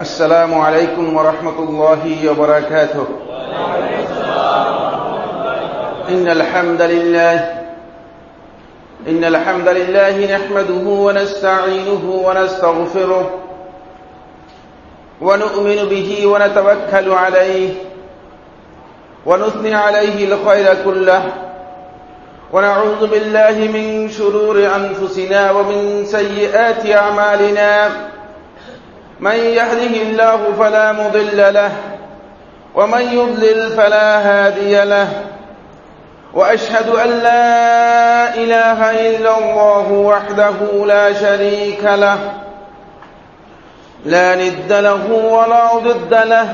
السلام عليكم ورحمة الله وبركاته. إن الحمد لله إن الحمد لله نحمده ونستعينه ونستغفره ونؤمن به ونتوكل عليه ونثني عليه الخير كله. ونعوذ بالله من شرور أنفسنا ومن سيئات أعمالنا. من يهده الله فلا مضل له ومن يضلل فلا هادي له وأشهد أن لا إله إلا الله وحده لا شريك له لا ند له ولا ضد له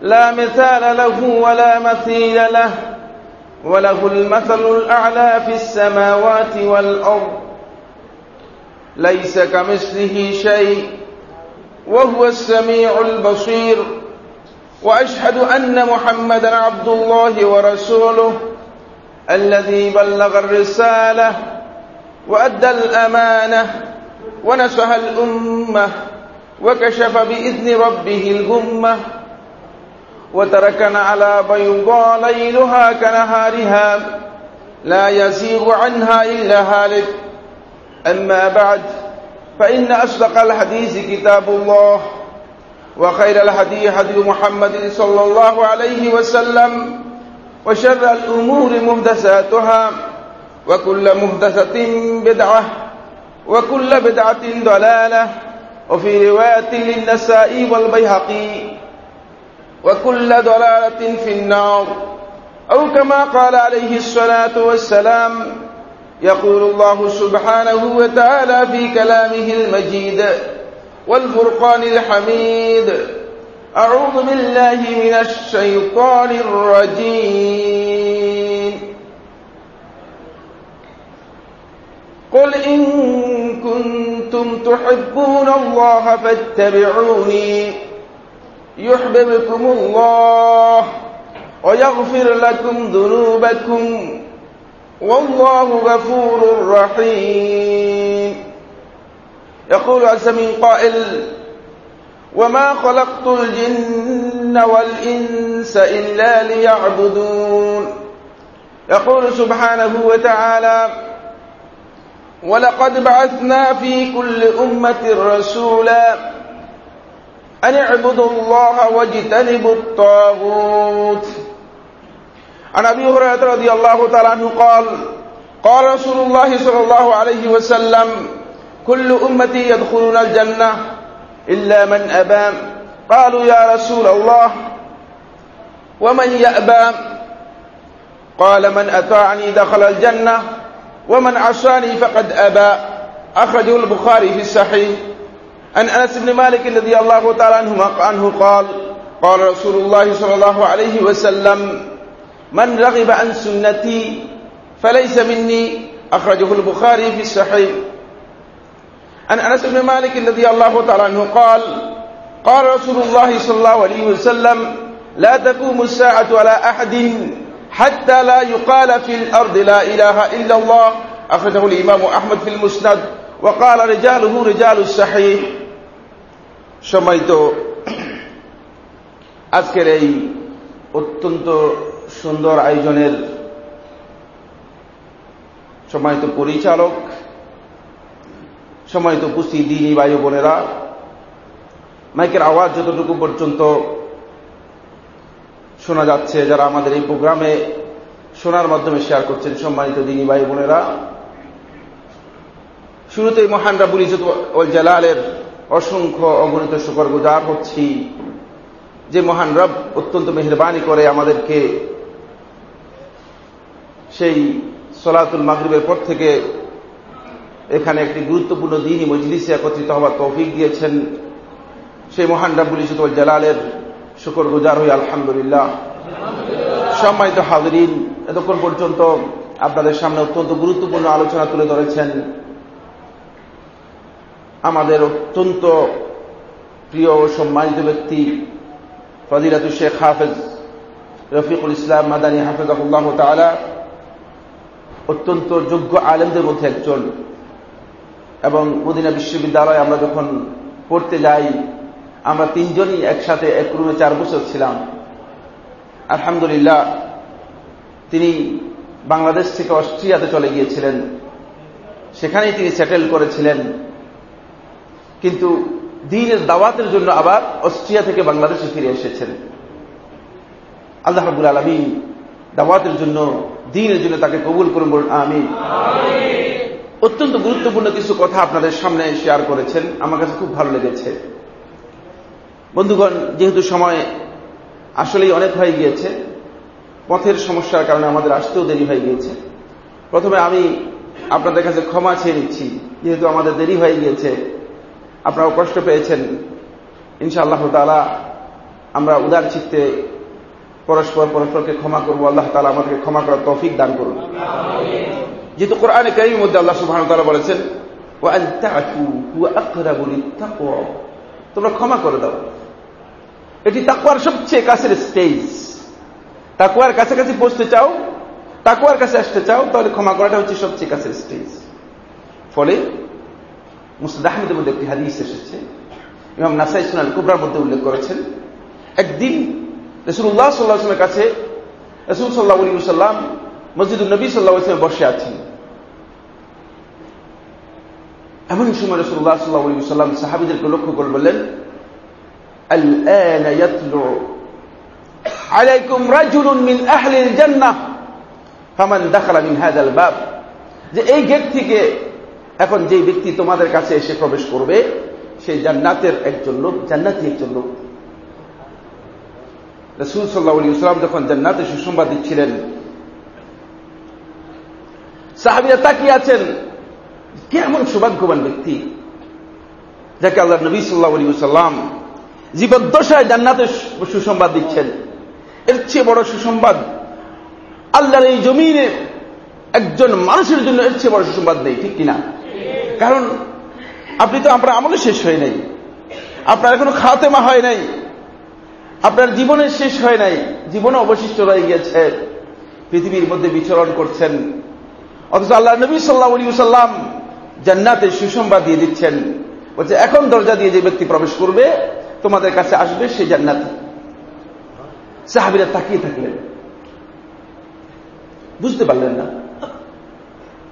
لا مثال له ولا مثيل له وله المثل الأعلى في السماوات والأرض ليس كمثله شيء. وهو السميع البصير. وأشهد أن محمدا عبد الله ورسوله الذي بلغ الرسالة وأدى الأمانة ونصح الأمة وكشف بإذن ربه الغمة وتركنا على بيضاء ليلها كنهارها لا يزيغ عنها إلا هالك. أما بعد فإن أصدق الحديث كتاب الله وخير الهدي هدي محمد صلى الله عليه وسلم وشر الأمور مهدساتها وكل مهدسة بدعة وكل بدعة ضلالة وفي رواية للنسائي والبيهقي وكل ضلالة في النار أو كما قال عليه الصلاة والسلام يقول الله سبحانه وتعالى في كلامه المجيد والفرقان الحميد. أعوذ بالله من الشيطان الرجيم. قل إن كنتم تحبون الله فاتبعوني يحببكم الله ويغفر لكم ذنوبكم والله غفور رحيم. يقول عز من قائل وما خلقت الجن والإنس إلا ليعبدون. يقول سبحانه وتعالى ولقد بعثنا في كل أمة رسولا أن اعبدوا الله واجتنبوا الطاغوت. عن أبي هريرة رضي الله تعالى عنه قال قال رسول الله صلى الله عليه وسلم كل أمتي يدخلون الجنة إلا من أبى. قالوا يا رسول الله ومن يأبى؟ قال من أطاعني دخل الجنة ومن عصاني فقد أبى. أخرجه البخاري في الصحيح. عن أنس بن مالك رضي الله تعالى عنه, عنه قال قال رسول الله صلى الله عليه وسلم من رغب عن سنتي فليس مني أخرجه البخاري في الصحيح عن أنس بن مالك رضي الله تعالى عنه قال قال رسول الله صلى الله عليه وسلم لا تقوم الساعة على أحد حتى لا يقال في الأرض لا إله إلا الله أخرجه الإمام أحمد في المسند وقال رجاله رجال الصحيح সম্মানিত আজকের এই অত্যন্ত সুন্দর আয়োজনের সম্মানিত পরিচালক, সম্মানিত উপস্থিত দিনী বায়ু বোনেরা, মাইকের আওয়াজ যতটুকু পর্যন্ত শোনা যাচ্ছে, যারা আমাদের এই প্রোগ্রামে শোনার মাধ্যমে শেয়ার করছেন, সম্মানিত দিনী ভাই বোনেরা, শুরুতেই মহান রাবুল ইজত জালালের অসংখ্য অগণিত শুকর গুজার হচ্ছি, যে মহান রব অত্যন্ত মেহরবানি করে আমাদেরকে সেই সলাতুল মাগরীবের পর থেকে এখানে একটি গুরুত্বপূর্ণ দিনই মজলিসে একত্রিত হওয়ার তৌফিক দিয়েছেন। সেই মহান রাবুল ওল জালালের শুকর গুজার হই, আলহামদুলিল্লাহ। সম্মানিত হাজরিন, এতক্ষণ পর্যন্ত আপনাদের সামনে অত্যন্ত গুরুত্বপূর্ণ আলোচনা তুলে ধরেছেন। আমাদের অত্যন্ত প্রিয় ও সম্মানিত ব্যক্তি ফজিলাতু শেখ হাফেজ রফিকুল ইসলাম মাদানী হাফেজ হাফেজাহুল্লাহ তালা অত্যন্ত যোগ্য আলেমদের মধ্যে একজন। এবং মদিনা বিশ্ববিদ্যালয়ে আমরা যখন পড়তে যাই, আমরা তিনজনই একসাথে এক রুমে চার বছর ছিলাম। আলহামদুলিল্লাহ, তিনি বাংলাদেশ থেকে অস্ট্রিয়াতে চলে গিয়েছিলেন। সেখানেই তিনি সেটেল করেছিলেন। কিন্তু দিনের দাওয়াতের জন্য আবার অস্ট্রিয়া থেকে বাংলাদেশে ফিরে এসেছেন। আল্লাহ রাবুল আলমী দাওয়াতের জন্য দিনের জন্য তাকে কবুল করুন বলুন আমি অত্যন্ত গুরুত্বপূর্ণ কিছু কথা আপনাদের সামনে শেয়ার করেছেন। আমার কাছে খুব ভালো লেগেছে। বন্ধুগণ, যেহেতু সময় আসলেই অনেক হয়ে গিয়েছে, পথের সমস্যার কারণে আমাদের আসতেও দেরি হয়ে গিয়েছে। প্রথমে আমি আপনাদের কাছে ক্ষমা চেয়ে নিচ্ছি, যেহেতু আমাদের দেরি হয়ে গিয়েছে। আপনারাও কষ্ট পেয়েছেন। ইনশাআল্লাহ তালা আমরা উদার চিত্তে পরস্পর পরস্পরকে ক্ষমা করব, আল্লাহ তালা আমাদেরকে ক্ষমা করার তৌফিক দান করুন। যেহেতু কোরআনে কারিমের মধ্যে আল্লাহ সুবাহ তালা বলেছেন তোমরা ক্ষমা করে দাও। এটি তাকুয়ার সবচেয়ে কাছের স্টেজ তাকুয়ার কাছাকাছি পৌঁছতে চাও তাকুয়ার কাছে আসতে চাও, তাহলে ক্ষমা করাটা হচ্ছে সবচেয়ে কাছের স্টেজ ফলে মুসলিদ আহমেদের মধ্যে একটি হাদিস এসেছে, ইমাম নাসাই সোনাল কুবরার মধ্যে উল্লেখ করেছেন, একদিন রসুল্লাহ সাল্লাহামের কাছে, রসুল সাল্লাহ আলী সাল্লাম মসজিদুল নবী সাল্লাহ ইসলামে বসে আছেন। এমন সময় রসুল্লাহ সাল্লাহ আলী সাল্লাম সাহাবিদেরকে লক্ষ্য করে বললেন আলাইকুম রাজুলুন মিন আহলিল জান্নাহ, ফামান দাখালা মিন হাজাল বাব। যে এই গেট থেকে এখন যে ব্যক্তি তোমাদের কাছে এসে প্রবেশ করবে সেই জান্নাতের একজন লোক, জান্নাতি একজন লোক। রসুল সাল্লাহ ইসলাম যখন জান্নাতে সুসংবাদ দিচ্ছিলেন, সাহাবিরা তাকিয়ে আছেন, কে এমন সৌভাগ্যবান ব্যক্তি যাকে আল্লাহ নবী সাল্লাহ আলী সাল্লাম জীবদ্দশায় জান্নাতে সুসংবাদ দিচ্ছেন? এর চেয়ে বড় সুসংবাদ আল্লাহর এই জমিনে একজন মানুষের জন্য এর চেয়ে বড় সুসংবাদ নেই, ঠিক কিনা? কারণ আপনি তো আপনার আমলে শেষ হয় নাই, আপনার এখনও খাতেমা হয় নাই আপনার জীবনের শেষ হয় নাই, জীবনে অবশিষ্ট রয়ে গিয়েছে, পৃথিবীর মধ্যে বিচরণ করছেন। অথচ আল্লাহ নবী সাল্লাহ সাল্লাম জান্নাতে সুসংবাদ দিয়ে দিচ্ছেন, বলছে, এখন দরজা দিয়ে যে ব্যক্তি প্রবেশ করবে, তোমাদের কাছে আসবে সে জান্নাতি। সাহাবিরা তাকিয়ে থাকলেন। বুঝতে পারলেন না।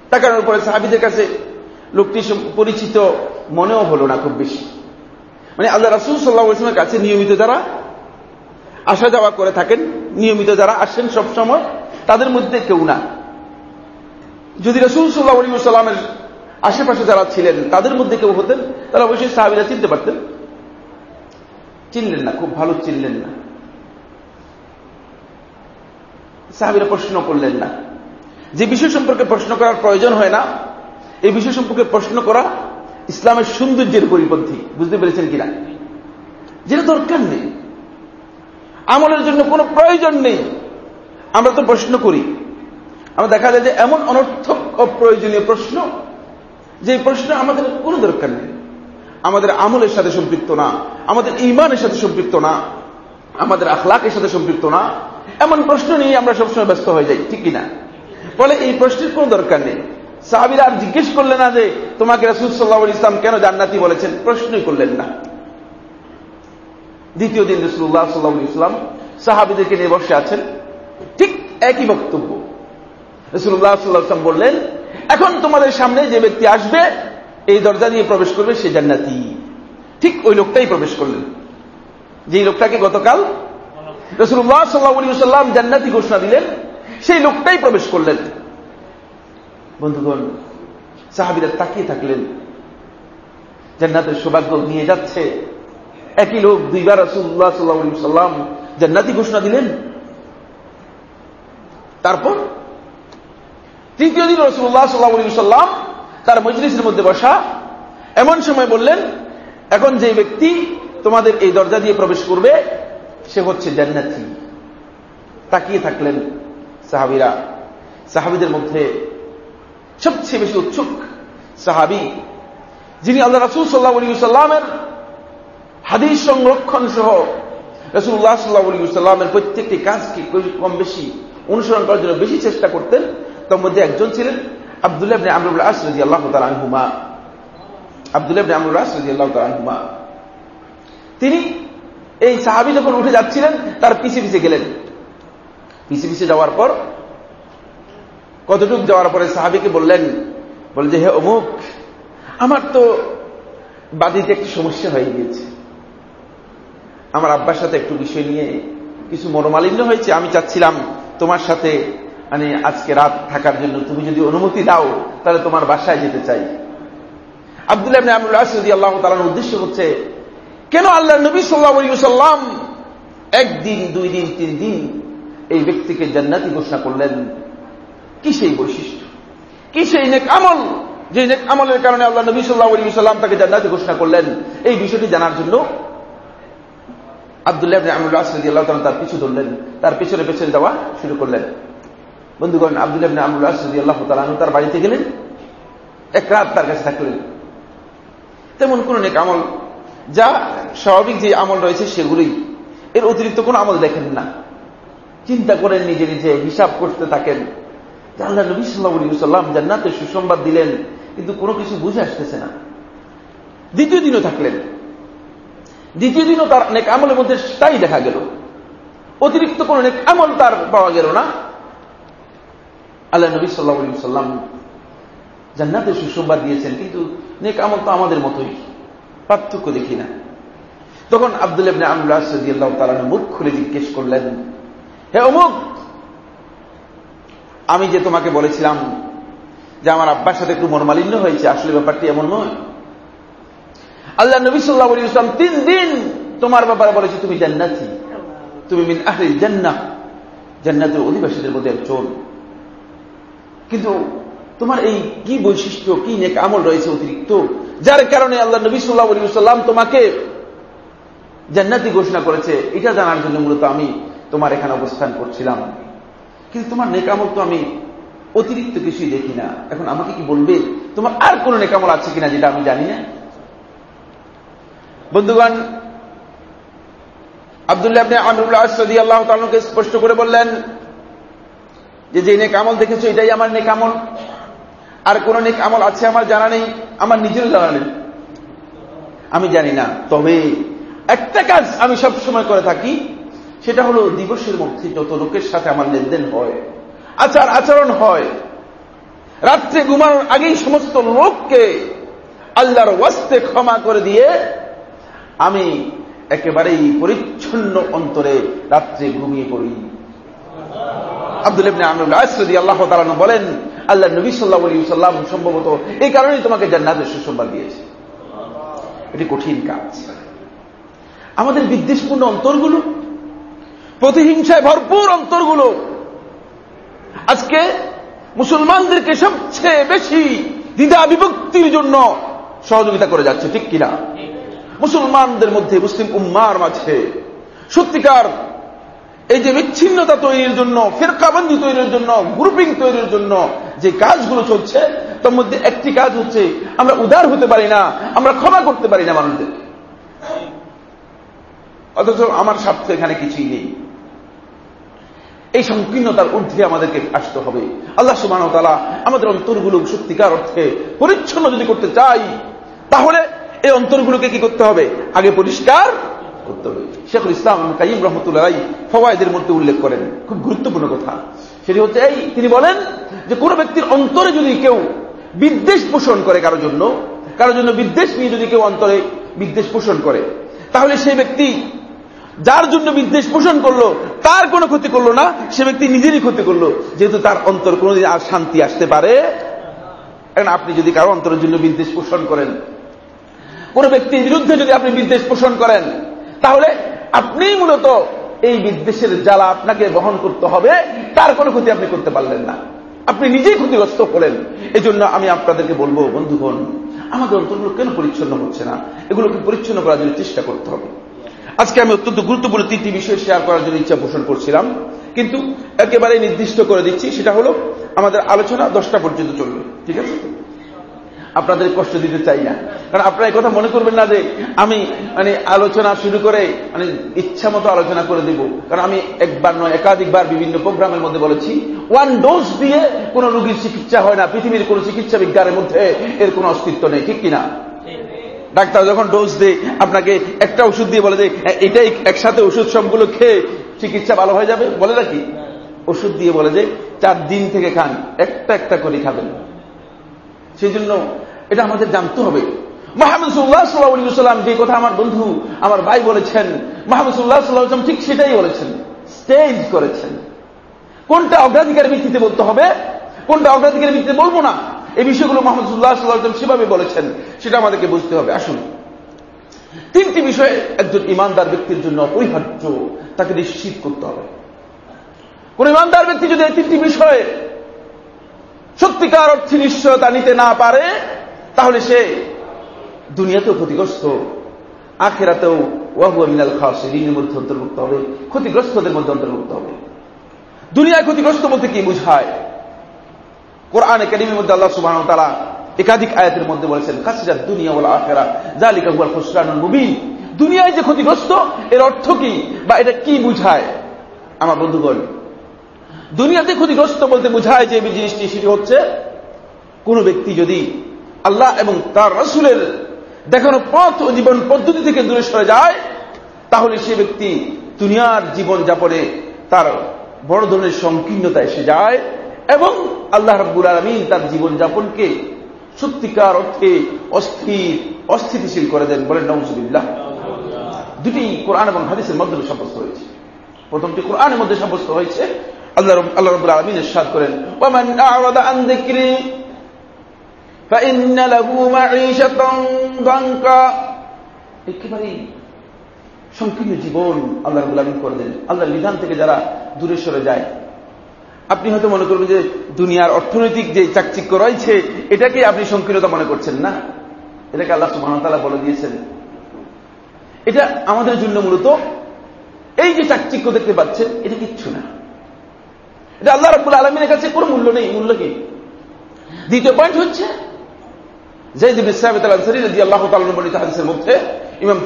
তাকানোর পরে সাহাবিদের কাছে লোকটি পরিচিত মনেও হলো না খুব বেশি। মানে আল্লাহ রাসুল সাল্লাহ ইসলামের কাছে নিয়মিত যারা আসা যাওয়া করে থাকেন, নিয়মিত যারা আসেন সবসময়, তাদের মধ্যে কেউ না। যদি রসুল সাল্লাহ আলী সাল্লামের আশেপাশে যারা ছিলেন, তাদের মধ্যে কেউ হতেন, তারা অবশ্যই সাহাবিরা চিনতে পারতেন। চিনলেন না, খুব ভালো চিনলেন না। সাহাবিরা প্রশ্ন করলেন না। যে বিষয় সম্পর্কে প্রশ্ন করার প্রয়োজন হয় না, এই বিষয় সম্পর্কে প্রশ্ন করা ইসলামের সৌন্দর্যের পরিপন্থী, বুঝতে পেরেছেন কিনা? যেটা দরকার নেই। আমলের জন্য কোনো প্রয়োজন নেই। আমরা তো প্রশ্ন করি। আমরা দেখা যায় যে এমন অনর্থক অপ্রয়োজনীয় প্রশ্ন যে প্রশ্ন আমাদের কোনো দরকার নেই। আমাদের আমলের সাথে সম্পৃক্ত না, আমাদের ইমানের সাথে সম্পৃক্ত না, আমাদের আখলাকের সাথে সম্পৃক্ত না। এমন প্রশ্ন নিয়ে আমরা সবসময় ব্যস্ত হয়ে যাই, ঠিক কিনা? ফলে এই প্রশ্নের কোনো দরকার নেই। সাহাবিরা আর জিজ্ঞেস করলেন না যে, তোমাকে রাসুল সাল্লাহ ইসলাম কেন জান্নাতি বলেছেন? প্রশ্নই করলেন না। দ্বিতীয় দিন রসুল্লাহ সাল্লাহ ইসলাম সাহাবিদেরকে নিয়ে বসে আছেন। ঠিক একই বক্তব্য। রসুল্লাহ সাল্লাহ ইসলাম বললেন, এখন তোমাদের সামনে যে ব্যক্তি আসবে, এই দরজা দিয়ে প্রবেশ করবে সে জান্নাতি। ঠিক ওই লোকটাই প্রবেশ করলেন। যে লোকটাকে গতকাল রসুল্লাহ সাল্লাহ সাল্লাম জান্নাতি ঘোষণা দিলেন, সেই লোকটাই প্রবেশ করলেন। বন্ধুগণ, সাহাবিরা তাকিয়ে থাকলেন। জান্নাতের সৌভাগ্য নিয়ে যাচ্ছে। একই লোক দুইবার রসুল্লাহ সাল্লাহ সাল্লাম জান্নাতি ঘোষণা দিলেন। তারপর তৃতীয় দিন রসুল্লাহ সাল্লাহ সাল্লাম তার মজলিসের মধ্যে বসা, এমন সময় বললেন, এখন যে ব্যক্তি তোমাদের এই দরজা দিয়ে প্রবেশ করবে, সে হচ্ছে জান্নাতি। তাকিয়ে থাকলেন সাহাবিরা। সাহাবিদের মধ্যে সবচেয়ে বেশি উৎসুক সাহাবি, যিনি আল্লাহ রাসুল সাল্লাহ সাল্লামের হাদিস সংরক্ষণ সহ রসুল্লাহ সাল্লাহ সাল্লামের প্রত্যেকটি কাজকে কম বেশি অনুসরণ করার জন্য বেশি চেষ্টা করতেন। তার মধ্যে একজন ছিলেন আবদুল্লাহ আমরুল আস রাজি আল্লাহ তালহুমা আবদুল্লাহ আমরুল আস রাজি আল্লাহ তালহুমা তিনি এই সাহাবি যখন উঠে যাচ্ছিলেন, তার পিছে পিছে গেলেন। পিছে পিছে যাওয়ার পর কতটুক যাওয়ার পরে সাহাবিকে বললেন বলে যে, হে অমুক, আমার তো বাদিতে একটি সমস্যা হয়ে গিয়েছে। আমার আব্বার সাথে একটু বিষয় নিয়ে কিছু মনোমালিন্য হয়েছে, আমি চাচ্ছিলাম তোমার সাথে মানে আজকে রাত থাকার জন্য তুমি যদি অনুমতি দাও, তাহলে তোমার বাসায় যেতে চাই। আবদুল্লাহ আল্লাহ তালার উদ্দেশ্য হচ্ছে কেন আল্লাহ নবী সাল্লাহ একদিন, দুই দিন, তিন দিন এই ব্যক্তিকে জান্নাতি ঘোষণা করলেন? কি সেই বৈশিষ্ট্য? কি সেই নেক আমল? যে নেক আমলের কারণে আল্লাহ নবী সাল্লাহ সাল্লাম তাকে জান্নাতি ঘোষণা করলেন। এই বিষয়টি জানার জন্য আবদুল্লাহ আমুল্লাহ আল্লাহ তার পিছু ধরলেন, তার পেছনে পেছনে দেওয়া শুরু করলেন। বন্ধুগণ, আবদুল্লাহ আমুল্লাহ আল্লাহ তালু তার বাড়িতে গেলেন, এক রাত তার কাছে থাকলেন। তেমন কোন নেক আমল, যা স্বাভাবিক যে আমল রয়েছে সেগুলোই। এর অতিরিক্ত কোন আমল দেখেন না। চিন্তা করেন নিজে নিজে, হিসাব করতে থাকেন। আল্লাহ নবী সাল্লাহ সাল্লাম জান্নাতে সুসংবাদ দিলেন, কিন্তু কোনো কিছু বুঝে আসতেছে না। দ্বিতীয় দিনও থাকলেন। দ্বিতীয় দিনও তার নেক আমলের মধ্যে তাই দেখা গেল। অতিরিক্ত কোন নেক আমল তার পাওয়া গেল না। আল্লাহ নবী সাল্লাহ সাল্লাম জান্নাতে সুসংবাদ দিয়েছেন, কিন্তু নেক আমল তো আমাদের মতোই, পার্থক্য দেখি না। তখন আব্দুল ইবনে আমরুল্লাহ রাদিয়াল্লাহু তাআলা মুখ খুলে জিজ্ঞেস করলেন, হে অমুক, আমি যে তোমাকে বলেছিলাম যে আমার আব্বার সাথে একটু মনমালিন্য হয়েছে, আসলে ব্যাপারটি এমন নয়। আল্লাহ নবী সাল্লাহ ইসলাম তিন দিন তোমার ব্যাপারে বলেছি, তুমি জান্নাতি। তুমি মিন আহলিল জান্নাহ। জান্নাতের অধিবাসীদের মধ্যে একজন। কিন্তু তোমার এই কি বৈশিষ্ট্য, কি নেক আমল রয়েছে অতিরিক্ত? যার কারণে আল্লাহ নবী সাল্লাহ আলী সাল্লাম তোমাকে জান্নাতি ঘোষণা করেছে। এটা জানার জন্য মূলত আমি তোমার এখানে অবস্থান করছিলাম। কিন্তু তোমার নেকামল তো আমি অতিরিক্ত কিছুই দেখি না। এখন আমাকে কি বলবে? তোমার আর কোন নেকামল আছে কিনা যেটা আমি জানি না। বন্ধুগণ, আবদুল্লাহ আপনি আমরুল্লাহ সদি আল্লাহ তালকে স্পষ্ট করে বললেন যে যে নেক আমল দেখেছ, এটাই আমার নেক আমল। আর কোন নেক আমল আছে আমার জানা নেই, আমার নিজেরও জানা নেই। আমি জানি না, তবে একটা কাজ আমি সব সময় করে থাকি, সেটা হলো দিবসের মধ্যে যত লোকের সাথে আমার লেনদেন হয়, আচার আচরণ হয়, রাত্রে ঘুমানোর আগেই সমস্ত লোককে আল্লাহর ওয়াস্তে ক্ষমা করে দিয়ে আমি একেবারেই পরিচ্ছন্ন অন্তরে রাত্রে ঘুমিয়ে পড়ি। আব্দুল ইবনে আল্লাহ তাআলা বলেন, আল্লাহ নবী সাল্লাল্লাহু আলাইহি সাল্লাম সম্ভবত এই কারণেই তোমাকে জান্নাতের সুসংবাদ দিয়েছে। এটি কঠিন কাজ। আমাদের বিদ্বেষপূর্ণ অন্তরগুলো, প্রতিহিংসায় ভরপুর অন্তরগুলো, আজকে মুসলমানদেরকে সবচেয়ে বেশি দ্বিধা বিভক্তির জন্য সহযোগিতা করে যাচ্ছে, ঠিক কিনা? মুসলমানদের মধ্যে মুসলিম উম্মার মাঝে। সত্যিকার এই যে বিচ্ছিন্নতা তৈরির জন্য, ফেরকাবন্দি তৈরির জন্য গ্রুপিং তৈরির জন্য যে কাজগুলো চলছে, তার মধ্যে একটি কাজ হচ্ছে, আমরা উদার হতে পারি না, আমরা ক্ষমা করতে পারি না মানুষদের। অথচ আমার স্বার্থ এখানে কিছুই নেই। এই সংকীর্ণতার ঊর্ধ্বে আমাদেরকে আসতে হবে। আল্লাহ সুমান তালা আমাদের অন্তরগুলো সত্যিকার অর্থে পরিচ্ছন্ন যদি করতে চাই, তাহলে এই অন্তরগুলোকে কি করতে হবে? আগে পরিষ্কার করতে হবে। শেখুল ইসলাম কাইম রহমতুল্লাহ ফওয়ায়দের মধ্যে উল্লেখ করেন, খুব গুরুত্বপূর্ণ কথা। সেটি হচ্ছে এই, তিনি বলেন যে কোন ব্যক্তির অন্তরে যদি কেউ বিদ্বেষ পোষণ করে কারও জন্য কারোর জন্য বিদ্বেষ নিয়ে যদি কেউ অন্তরে বিদ্বেষ পোষণ করে, তাহলে সেই ব্যক্তি যার জন্য বিদ্বেষ পোষণ করল, তার কোনো ক্ষতি করল না, সে ব্যক্তি নিজেরই ক্ষতি করল। যেহেতু তার অন্তর কোনোদিন আর শান্তি আসতে পারে এখন আপনি যদি কারও অন্তরের জন্য বিদ্বেষ পোষণ করেন কোন ব্যক্তির বিরুদ্ধে যদি আপনি বিদ্বেষ পোষণ করেন, তাহলে আপনি মূলত এই বিদ্বেষের জ্বালা আপনাকে বহন করতে হবে, তার কোনো ক্ষতি আপনি করতে পারলেন না। আপনি নিজেই ক্ষতিগ্রস্ত করেন এই জন্য আমি আপনাদেরকে বলব, বন্ধুগণ, আমাদের অন্তরগুলো কেন পরিচ্ছন্ন হচ্ছে না? এগুলোকে পরিচ্ছন্ন করার জন্য চেষ্টা করতে হবে। আজকে আমি অত্যন্ত গুরুত্বপূর্ণ তিনটি বিষয় শেয়ার করার জন্য ইচ্ছা পোষণ করছিলাম। কিন্তু একেবারে নির্দিষ্ট করে দিচ্ছি, সেটা হলো, আমাদের আলোচনা দশটা পর্যন্ত চলবে। ঠিক আছে? আপনাদের কষ্ট দিতে চাই না। কারণ আপনারা কথা মনে করবেন না যে আমি মানে আলোচনা শুরু করে মানে ইচ্ছা মতো আলোচনা করে দিব। কারণ আমি একবার নয়, একাধিকবার বিভিন্ন প্রোগ্রামের মধ্যে বলেছি ওয়ান ডোজ দিয়ে কোন রোগীর চিকিৎসা হয় না। পৃথিবীর কোন চিকিৎসা বিজ্ঞানের মধ্যে এর কোন অস্তিত্ব নেই, ঠিক কিনা? ডাক্তার যখন ডোজ দেয়, আপনাকে একটা ওষুধ দিয়ে বলে যে, এটাই একসাথে ওষুধ সবগুলো খেয়ে চিকিৎসা ভালো হয়ে যাবে। বলে নাকি ওষুধ দিয়ে বলে যে, চার দিন থেকে খান একটা একটা করে খাবেন। সেই জন্য এটা আমাদের জানতে হবে। মোহাম্মদ সুল্লাহ যে কথা আমার বন্ধু, আমার ভাই বলেছেন, মোহাম্মদ সুল্লাহ সাল্লাহাম ঠিক সেটাই বলেছেন। স্টেজ করেছেন। কোনটা অগ্রাধিকার ভিত্তিতে বলতে হবে, কোনটা অগ্রাধিকার ভিত্তিতে বলব না, এই বিষয়গুলো মোহাম্মদ সুল্লাহ সাল্লাহাম সেভাবে বলেছেন, সেটা আমাদেরকে বুঝতে হবে। আসুন। তিনটি বিষয়ে একজন ইমানদার ব্যক্তির জন্য অপরিহার্য, তাকে নিশ্চিত করতে হবে। কোন ইমানদার ব্যক্তি যদি এই তিনটি বিষয়ে সত্যিকার অর্থে নিশ্চয়তা নিতে না পারে, তাহলে সে দুনিয়াতেও ক্ষতিগ্রস্ত, আখেরাতেও ওয়াহুয়া মিনাল খাসিনের মধ্যে অন্তর্ভুক্ত হবে, ক্ষতিগ্রস্তদের মধ্যে অন্তর্ভুক্ত হবে। দুনিয়ায় ক্ষতিগ্রস্ত বলতে কি বুঝায়? কোরআন একাডেমির মধ্যে আল্লাহ সুবাহ তারা একাধিক আয়াতের মধ্যে বলেছেন কাসিরাত দুনিয়া বলা আখেরা জালিকা হুয়াল খুসরানুল মুবিন। দুনিয়ায় যে ক্ষতিগ্রস্ত, এর অর্থ কি বা এটা কি বুঝায়? আমার বন্ধুগণ দুনিয়াতে ক্ষতিগ্রস্ত বলতে বুঝায় যে জিনিসটি, সেটি হচ্ছে কোন ব্যক্তি যদি আল্লাহ এবং তার রসুলের দেখানো পথ ও জীবন পদ্ধতি থেকে দূরে সরে যায়, তাহলে সে ব্যক্তি দুনিয়ার জীবন যাপনে তার বড় ধরনের সংকীর্ণতা এসে যায় এবং আল্লাহ রব্বুল আলমিন তার জীবন যাপনকে সত্যিকার অর্থে অস্থির, অস্থিতিশীল করে দেন বলেন নমসুবিল্লাহ দুটি কোরআন এবং হাদিসের মধ্যে সাব্যস্ত হয়েছে প্রথমটি কোরআনের মধ্যে সাব্যস্ত হয়েছে আল্লাহ আল্লাহ রব্বুল আলমিন সাদ করেন ওমান আওয়াদা আন যিকরি فإن له معيشة ضنكا একেবারেই সংকীর্ণ জীবন আল্লাহ গুলামিন করে দেন আল্লাহর বিধান থেকে যারা দূরে সরে যায় আপনি হয়তো মনে করবেন যে দুনিয়ার অর্থনৈতিক যে চাকচিক্য রয়েছে এটাকে আপনি সংকীর্ণতা মনে করছেন না এটাকে আল্লাহ সুবাহতালা বলে দিয়েছেন এটা আমাদের জন্য মূলত এই যে চাকচিক্য দেখতে পাচ্ছেন এটা কিচ্ছু না এটা আল্লাহ রব্বুল আলমিনের কাছে কোনো মূল্য নেই। মূল্য কি? দ্বিতীয় পয়েন্ট হচ্ছে মধ্যে ইমাম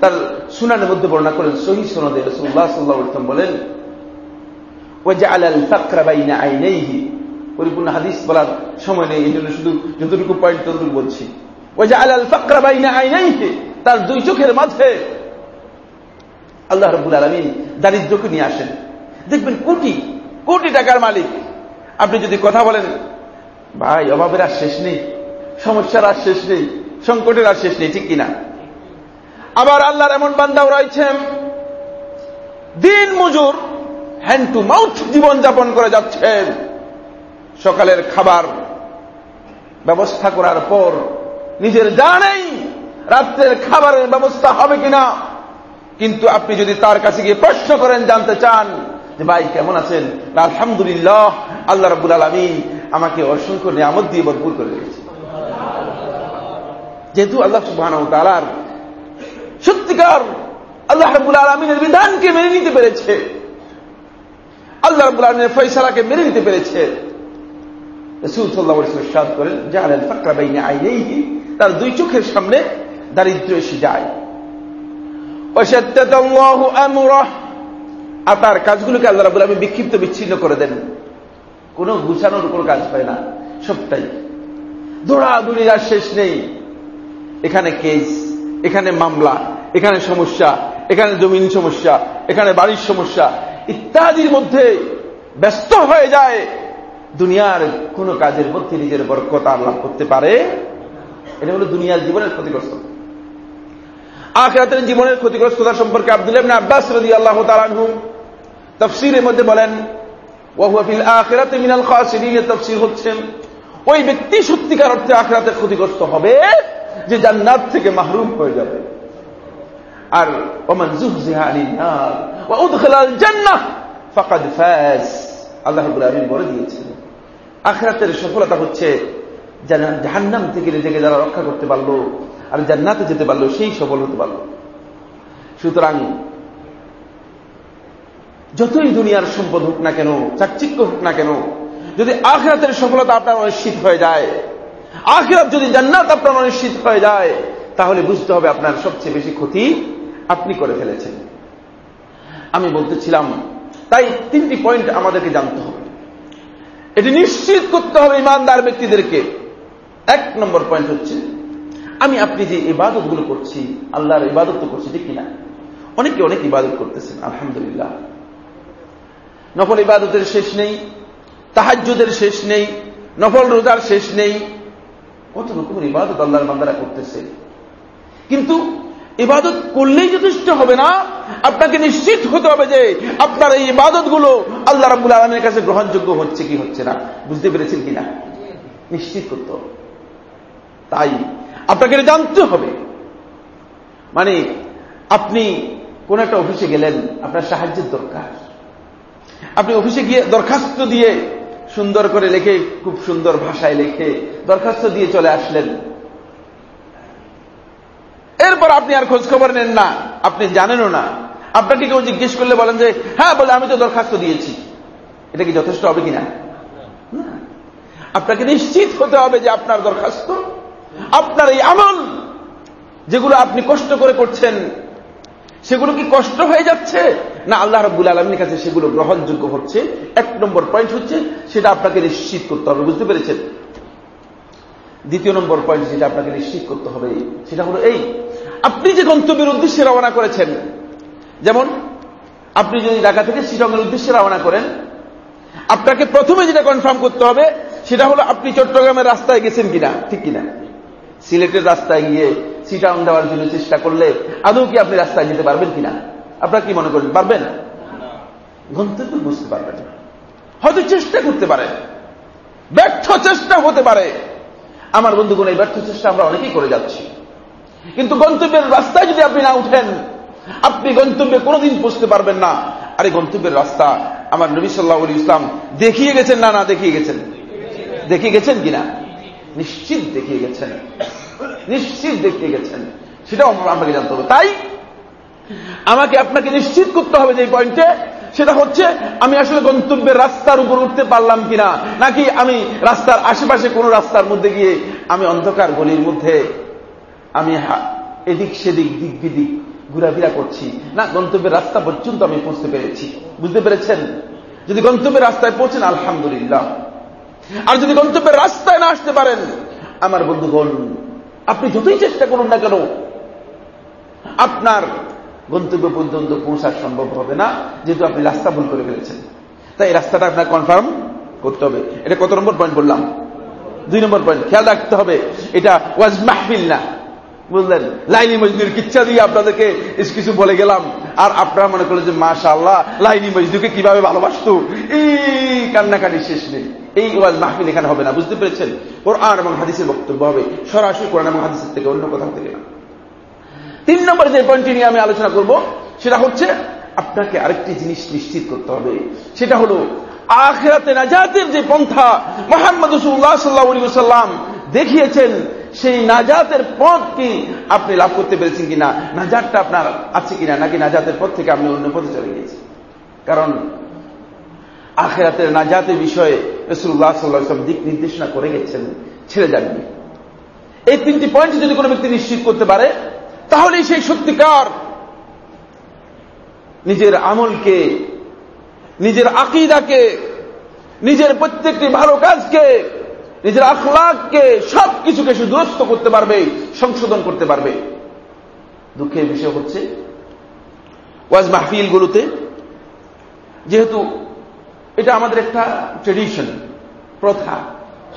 তার সুনানের মধ্যে বর্ণনা করেন পরিপূর্ণ হাদিস বলার সময় নেই শুধু যতটুকু পয়েন্ট ততটুকু বলছি। ওয়াজআল আল-ফাকরা বাইনা আইনাইহি। তার দুই চোখের মাঝে আল্লাহ রাব্বুল আলামিন দারিদ্রকে নিয়ে আসেন। দেখবেন কোটি কোটি টাকার মালিক। আপনি যদি কথা বলেন, ভাই, অভাবের আর শেষ নেই, সমস্যার আর শেষ নেই, সংকটের আর শেষ নেই, ঠিক কিনা? আবার আল্লাহর এমন বান্দাও রয়েছেন দিন মজুর হ্যান্ড টু মাউথ জীবন যাপন করে যাচ্ছেন সকালের খাবার ব্যবস্থা করার পর নিজের জানেই রাত্রের খাবারের ব্যবস্থা হবে কিনা? কিন্তু আপনি যদি তার কাছে গিয়ে প্রশ্ন করেন, জানতে চান যে ভাই, কেমন আছেন? আলহামদুলিল্লাহ, আল্লাহ রাবুল আলমী আমাকে অসংখ্য নিয়ামত দিয়ে ভরপুর করে রেখেছে যেহেতু আল্লাহ সুবাহ সত্যিকার আল্লাহ রাবুল আলমিনের বিধানকে মেনে নিতে পেরেছে। আল্লাহ রাবুল আলমিনের ফয়সালাকে মেনে নিতে পেরেছে। রসুল সাল্লাহ সাদ করেন জাহান ফাকরা বাইনে আইনেই তার দুই চোখের সামনে দারিদ্র এসে যায়। আর তার কাজগুলোকে আল্লাহ রাবুল আমি বিক্ষিপ্ত বিচ্ছিন্ন করে দেন। কোনো গুছানোর কোনো কাজ পায় না। সবটাই। দৌড়াদৌড়ির আর শেষ নেই। এখানে কেস এখানে মামলা, এখানে সমস্যা, এখানে জমিন সমস্যা, এখানে বাড়ির সমস্যা ইত্যাদির মধ্যে ব্যস্ত হয়ে যায়। দুনিয়ার কোন কাজের মধ্যে নিজের বরকতা লাভ করতে পারে এটা হলো দুনিয়ার জীবনের ক্ষতিগ্রস্ত। আখরাতের জীবনের ক্ষতিগ্রস্ততা সম্পর্কে আব্দুল্লাহ আব্বাস রদি আল্লাহ তালানহু তফসিরের মধ্যে বলেন ওয়াহুয়াফিল আখেরাতে মিনাল খাসিরিনের তফসির হচ্ছেন ওই ব্যক্তি সত্যিকার অর্থে আখরাতে ক্ষতিগ্রস্ত হবে যে জান্নাত থেকে মাহরুম হয়ে যাবে। আর, ওমান জান্নাহ ফাকাদ ফাজ আল্লাহ আলামিন বলে দিয়েছেন। আখরাতের সফলতা হচ্ছে জাহান্নাম থেকে নিজেকে যারা রক্ষা করতে পারল, আর জান্নাতে যেতে পারল, সেই সফল হতে পারল। সুতরাং যতই দুনিয়ার সম্পদ হোক না কেন, চাকচিক্য হোক না কেন, যদি আখরাতের সফলতা আপনার অনিশ্চিত হয়ে যায়, আখরাত যদি জান্নাত আপনার অনিশ্চিত হয়ে যায়, তাহলে বুঝতে হবে আপনার সবচেয়ে বেশি ক্ষতি আপনি করে ফেলেছেন। আমি বলতেছিলাম, তাই তিনটি পয়েন্ট আমাদেরকে জানতে হবে। এটি নিশ্চিত করতে হবে ইমানদার ব্যক্তিদেরকে। এক নম্বর পয়েন্ট হচ্ছে, আমি আপনি যে ইবাদতগুলো করছি, আল্লাহর ইবাদত তো করছি, ঠিক কিনা? অনেকে অনেক ইবাদত করতেছেন, আলহামদুলিল্লাহ। নফল ইবাদতের শেষ নেই তাহাজ্যদের শেষ নেই, নফল রোজার শেষ নেই। কত রকমের ইবাদত আল্লাহর বান্দারা করতেছে। কিন্তু ইবাদত করলেই যথেষ্ট হবে না, আপনাকে নিশ্চিত হতে হবে যে আপনার এই ইবাদতগুলো আল্লাহ রাবুল আলমের কাছে গ্রহণযোগ্য হচ্ছে কি হচ্ছে না। বুঝতে পেরেছেন কিনা? নিশ্চিত করতে হবে। তাই আপনাকে জানতে হবে। মানে আপনি কোন একটা অফিসে গেলেন, আপনার সাহায্যের দরকার। আপনি অফিসে গিয়ে দরখাস্ত দিয়ে সুন্দর করে লেখে, খুব সুন্দর ভাষায় লেখে দরখাস্ত দিয়ে চলে আসলেন। এরপর আপনি আর খোঁজ খবর নেন না, আপনি জানেনও না। আপনাকে কেউ জিজ্ঞেস করলে বলেন যে হ্যাঁ বলে আমি তো দরখাস্ত দিয়েছি। এটা কি যথেষ্ট হবে কিনা? আপনাকে নিশ্চিত হতে হবে যে আপনার দরখাস্ত, আপনার এই আমল যেগুলো আপনি কষ্ট করে করছেন, সেগুলো কি কষ্ট হয়ে যাচ্ছে? না আল্লাহ রব্বুল আলমীর কাছে সেগুলো গ্রহণযোগ্য হচ্ছে। এক নম্বর পয়েন্ট হচ্ছে সেটা আপনাকে নিশ্চিত করতে হবে। বুঝতে পেরেছেন? দ্বিতীয় নম্বর পয়েন্ট যেটা আপনাকে নিশ্চিত করতে হবে, সেটা হলো এই। আপনি যে গন্তব্যের উদ্দেশ্যে রওনা করেছেন, যেমন আপনি যদি ঢাকা থেকে শিলংয়ের উদ্দেশ্যে রওনা করেন, আপনাকে প্রথমে যেটা কনফার্ম করতে হবে, সেটা হলো আপনি চট্টগ্রামের রাস্তায় গেছেন কিনা, ঠিক কিনা? সিলেটের রাস্তায় গিয়ে সিটাউন দেওয়ার জন্য চেষ্টা করলে আদৌ কি আপনি রাস্তায় যেতে পারবেন কিনা? আপনার কি মনে করেন, পারবেন? গন্তব্য বুঝতে পারবেন। হয়তো চেষ্টা করতে পারেন। ব্যর্থ চেষ্টা হতে পারে। আমার বন্ধুগণ, এই ব্যর্থ চেষ্টা আমরা অনেকেই করে যাচ্ছি। কিন্তু গন্তব্যের রাস্তায় যদি আপনি না উঠেন, আপনি গন্তব্যে কোনোদিন পৌঁছতে পারবেন না। আরে, গন্তব্যের রাস্তা আমার নবী সাল্লাহ ইসলাম দেখিয়ে গেছেন না না দেখিয়ে গেছেন? দেখিয়ে গেছেন কিনা নিশ্চিত দেখিয়ে গেছেন। নিশ্চিত দেখিয়ে গেছেন। সেটাও আমাকে জানতে হবে। তাই আমাকে আপনাকে নিশ্চিত করতে হবে যে পয়েন্টে সেটা হচ্ছে, আমি আসলে গন্তব্যের রাস্তার উপর উঠতে পারলাম কিনা, নাকি আমি রাস্তার আশেপাশে কোন রাস্তার মধ্যে গিয়ে আমি অন্ধকার গলির মধ্যে আমি এদিক সেদিক, দিক বিদিক ঘোরাফেরা করছি। না, গন্তব্যের রাস্তা পর্যন্ত আমি পৌঁছতে পেরেছি। বুঝতে পেরেছেন? যদি গন্তব্যের রাস্তায় পৌঁছেন, আলহামদুলিল্লাহ। আর যদি গন্তব্যের রাস্তায় না আসতে পারেন, আমার বন্ধুগণ, আপনি যতই চেষ্টা করুন না কেন, আপনার গন্তব্য পর্যন্ত পৌঁছা সম্ভব হবে না, যেহেতু আপনি রাস্তা ভুল করে ফেলেছেন। তাই রাস্তাটা আপনার কনফার্ম করতে হবে। এটা কত নম্বর পয়েন্ট বললাম? দুই নম্বর পয়েন্ট খেয়াল রাখতে হবে, এটা ওয়াজ মাহফিল না। বুঝলেন? লাইনি মজদুর, কিচ্ছা দিয়ে আপনাদেরকে কিছু বলে গেলাম। আর আপনারা মনে করলেন যে মাশা আল্লাহ লাইনি মজদুরকে কীভাবে ভালোবাসত? এই কান্নাকাটি শেষ নেই। এই ওয়াজ মাহফিল এখানে হবে না, বুঝতে পেরেছেন? ওর আর এবং হাদিসের বক্তব্য হবে। সরাসরি কোরআন এবং হাদিসের থেকে অন্য কোথাও থেকে না। তিন নম্বরে যে পয়েন্টটি নিয়ে আমি আলোচনা করব, সেটা হচ্ছে আপনাকে আরেকটি জিনিস নিশ্চিত করতে হবে। সেটা হলো, আখেরাতে নাজাতের যে পন্থা মোহাম্মদ রসুল্লাহ সাল্লাহ সাল্লাম দেখিয়েছেন, সেই নাজাতের পথ কি আপনি লাভ করতে পেরেছেন কিনা, নাজাতটা আপনার আছে কিনা, নাকি নাজাতের পথ থেকে আপনি অন্য পথে চলে গিয়েছেন? কারণ আখেরাতের নাজাতের বিষয়ে রসুল্লাহ সাল্লাহাম দিক নির্দেশনা করে গেছেন, ছেড়ে যাননি। এই তিনটি পয়েন্ট যদি কোনো ব্যক্তি নিশ্চিত করতে পারে তাহলেই সেই সত্যিকার নিজের আমলকে, নিজের আকিদাকে, নিজের প্রত্যেকটি ভালো কাজকে, নিজের আখলাককে সব কিছুকে সুদুরস্ত করতে পারবে, সংশোধন করতে পারবে। দুঃখের বিষয় হচ্ছে, ওয়াজ মাহফিলগুলোতে যেহেতু এটা আমাদের একটা ট্রেডিশন প্রথা,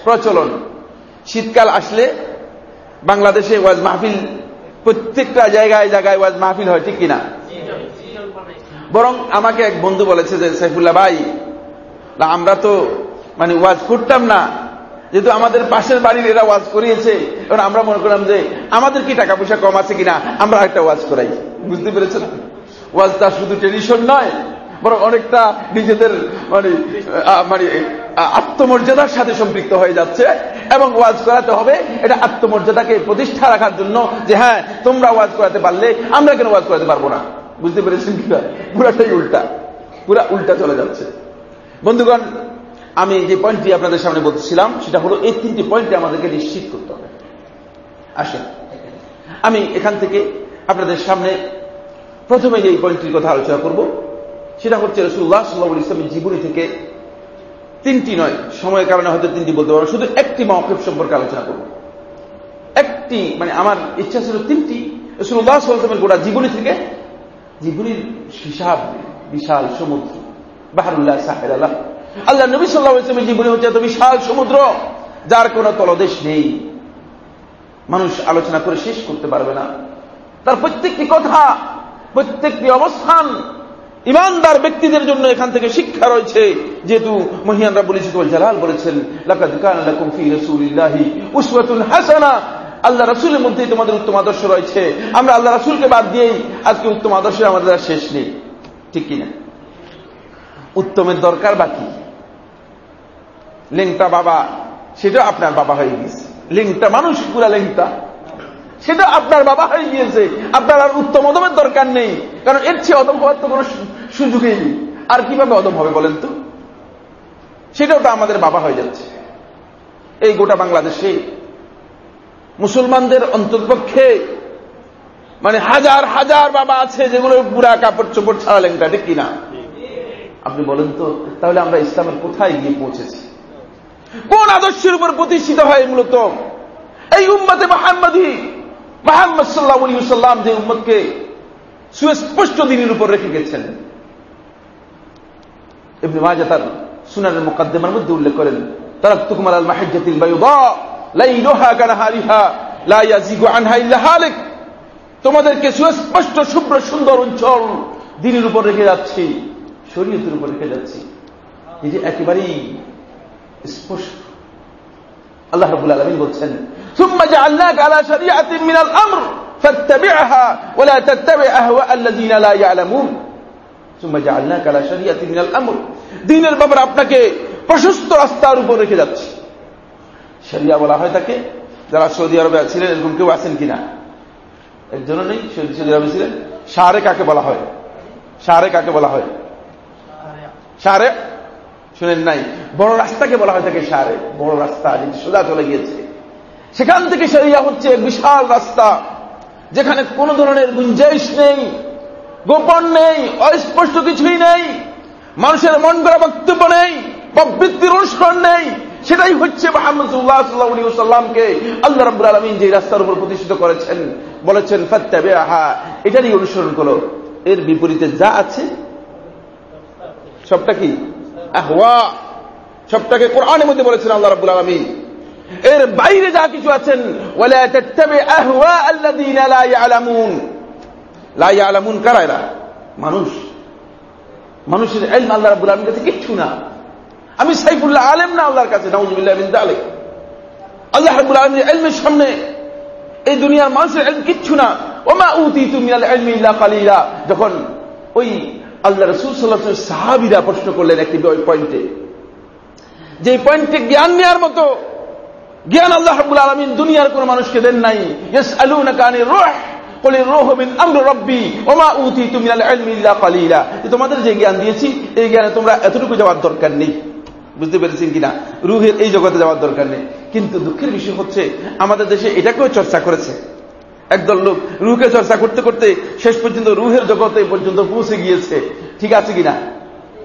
প্রচলন, শীতকাল আসলে বাংলাদেশে ওয়াজ মাহফিল প্রত্যেকটা জায়গায় জায়গায় ওয়াজ মাহফিল হয়, ঠিক কিনা? বরং আমাকে এক বন্ধু বলেছে যে, সাইফুল্লাহ ভাই আমরা তো মানে ওয়াজ করতাম না। যেহেতু আমাদের পাশের বাড়ির এরা ওয়াজ করিয়েছে এবার আমরা মনে করলাম যে, আমাদের কি টাকা পয়সা কম আছে কিনা? আমরা একটা ওয়াজ করাই। বুঝতে পেরেছেন? ওয়াজটা শুধু ট্রেডিশন নয় বরং অনেকটা নিজেদের মানে মানে আত্মমর্যাদার সাথে সম্পৃক্ত হয়ে যাচ্ছে এবং ওয়াজ করাতে হবে। এটা আত্মমর্যাদাকে প্রতিষ্ঠা রাখার জন্য যে হ্যাঁ তোমরা ওয়াজ করাতে পারলে, আমরা কেন ওয়াজ করাতে পারব না? বুঝতে পেরেছেন পুরাটাই উল্টা। পুরা উল্টা চলে যাচ্ছে। বন্ধুগণ, আমি যে পয়েন্টটি আপনাদের সামনে বলছিলাম, সেটা হলো এই তিনটি পয়েন্টে আমাদেরকে নিশ্চিত করতে হবে। আসেন। আমি এখান থেকে আপনাদের সামনে প্রথমে যে পয়েন্টটির কথা আলোচনা করব সেটা হচ্ছে রসুল্লাহ সাল্লাহ ইসলামের জীবনী থেকে তিনটি নয়, সময়ের কারণে হয়তো তিনটি বলতে পারব শুধু একটি মহকেব সম্পর্কে আলোচনা করব। একটি মানে আমার ইচ্ছা ছিল তিনটি রসুল্লাহ সাল্লামের গোটা জীবনী থেকে, জীবনীর হিসাব বিশাল সমুদ্র, বাহারুল্লাহ সাহের আল্লাহ। আল্লাহ নবী সাল্লাহ ইসলামের জীবনী হচ্ছে এত বিশাল সমুদ্র, যার কোনো তলদেশ নেই। মানুষ আলোচনা করে শেষ করতে পারবে না। তার প্রত্যেকটি কথা, প্রত্যেকটি অবস্থান ইমানদার ব্যক্তিদের জন্য এখান থেকে শিক্ষা রয়েছে। যেহেতু মহিয়ান রাব্বুল ইসুল জালাল বলেছেন হাসানা। আল্লাহ রাসূলের মধ্যেই তোমাদের উত্তম আদর্শ রয়েছে। আমরা আল্লাহ রাসূলকে বাদ দিয়েই আজকে উত্তম আদর্শে আমাদের শেষ নেই। ঠিক কিনা? উত্তমের দরকার বাকি। লেংটা বাবা, সেটা আপনার বাবা হয়ে গেছে। লেংটা মানুষ, পুরা লেংটা। সেটা আপনার বাবা হয়ে গিয়েছে। আপনার আর উত্তম অদমের দরকার নেই। কারণ এর চেয়ে অদম হওয়ার তো কোনো সুযোগই নেই। আর কীভাবে অদম হবে বলেন তো? সেটাও তো আমাদের বাবা হয়ে যাচ্ছে। এই গোটা বাংলাদেশে মুসলমানদের অন্তর্পক্ষে মানে হাজার হাজার বাবা আছে যেগুলো পুরা কাপড় চোপড় ছাড়া লেংটা ঠিক কিনা আপনি বলেন তো, তাহলে আমরা ইসলামের কোথায় গিয়ে পৌঁছেছি? কোন আদর্শের উপর প্রতিষ্ঠিত হয় মূলত? এই উম্মতে মাহাম্মদী মাহমদ সাল্লাহ সাল্লাম যে উম্মতকে সুস্পষ্ট দিনের উপর রেখে গেছেন এমনি মাজা তার সুনানের মোকাদ্দমার মধ্যে উল্লেখ করেন তারাক তুকুমার আল মাহিজাতিল তোমাদেরকে সুস্পষ্ট, শুভ্র, সুন্দর অঞ্চল দিনের উপর রেখে যাচ্ছি, শরীয়তের উপর রেখে যাচ্ছি। এই যে একেবারেই স্পষ্ট আল্লাহ রবুল আলমিন বলছেন ثم جعلناك على شريعة من الأمر فاتبعها ولا تتبع أهواء الذين لا يعلمون ثم جعلناك على شريعة من الأمر দিনের ব্যাপারে আপনাকে প্রশস্ত রাস্তার উপর রেখে যাচ্ছে শরিয়া বলা হয় তাকে যারা সৌদি আরবে ছিলেন এরকম কেউ আছেন কিনা একজনও নেই সৌদি আরবে ছিলেন সারে কাকে বলা হয় সারে কাকে বলা হয় সারে শুনেন নাই। বড় রাস্তাকে বলা হয় তাকে সারে। বড় রাস্তা যেটি সোজা চলে গিয়েছে। সেখান থেকে সেরিয়া হচ্ছে বিশাল রাস্তা, যেখানে কোন ধরনের গুঞ্জাইশ নেই, গোপন নেই, অস্পষ্ট কিছুই নেই, মানুষের মন করা বক্তব্য নেই, প্রবৃত্তির অনুষ্ঠান নেই। সেটাই হচ্ছে মাহমুদুল্লাহ সাল্লামকে আল্লাহ রব্বুল আলমিন যে রাস্তার উপর প্রতিষ্ঠিত করেছেন, বলেছেন ফত্যাবে আহা এটারই অনুসরণ করো। এর বিপরীতে যা আছে, সবটা কি? আহওয়া, সবটাকে কোরআনের মধ্যে বলেছেন আল্লাহ রাব্বুল আলামিন। এর বাইরে যা কিছু আছেন, ওয়ালা তাত্তাবি আহওয়া আল্লাযীনা লা ইয়ালামুন। লা ইয়ালামুন কারা মানুষ। মানুষের ইলম আল্লাহ রাব্বুল আলামিনের কাছে কিচ্ছু না। আমি সাইফুল্লাহ আলেম না আল্লাহর কাছে, নাউজুবিল্লাহ মিন যালিক। আল্লাহ রাব্বুল আলামিনের ইলমের সামনে এই দুনিয়ার মানুষের ইলম কিচ্ছু না। ওমা উতিতু মিনাল ইলমি ইল্লা কালিলা। যখন ওই আল্লাহ রসুল সাল্লাহ সাহাবিরা প্রশ্ন করলেন একটি পয়েন্টে যে পয়েন্টে জ্ঞান নেওয়ার মতো, জ্ঞান আল্লাহ হাবুল আলমিন দুনিয়ার কোন মানুষকে দেন নাই। তোমাদের যে জ্ঞান দিয়েছি, এই জ্ঞানে তোমরা এতটুকু যাওয়ার দরকার নেই। বুঝতে পেরেছেন কিনা? রুহের এই জগতে যাওয়ার দরকার নেই। কিন্তু দুঃখের বিষয় হচ্ছে, আমাদের দেশে এটাকেও চর্চা করেছে। একদল লোক রুহকে চর্চা করতে করতে শেষ পর্যন্ত রুহের জগতে পর্যন্ত পৌঁছে গিয়েছে। ঠিক আছে কিনা?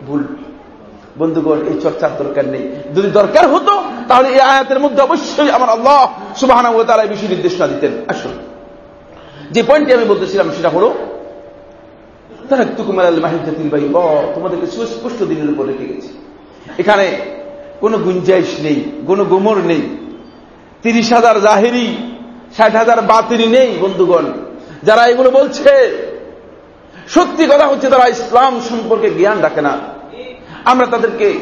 ভুল। বন্ধুগণ, এই চর্চার দরকার নেই। যদি দরকার হতো, তাহলে এই আয়াতের মধ্যে অবশ্যই আমার আল্লাহ সুবাহ তারা বিষয় নির্দেশনা দিতেন। আসুন। যে পয়েন্টটি আমি বলতেছিলাম, সেটা হলো তারা তুকুমার আল মাহিদাতিল বাই তোমাদেরকে সুস্পষ্ট দিনের উপর রেখে গেছে। এখানে কোনো গুঞ্জাইশ নেই, কোনো গোমর নেই। তিরিশ হাজার জাহেরি ষাট হাজার বাতিনি নেই, বন্ধুগণ। যারা এগুলো বলছে, সত্যি কথা হচ্ছে, তারা ইসলাম সম্পর্কে জ্ঞান রাখে না। আমরা তাদেরকে,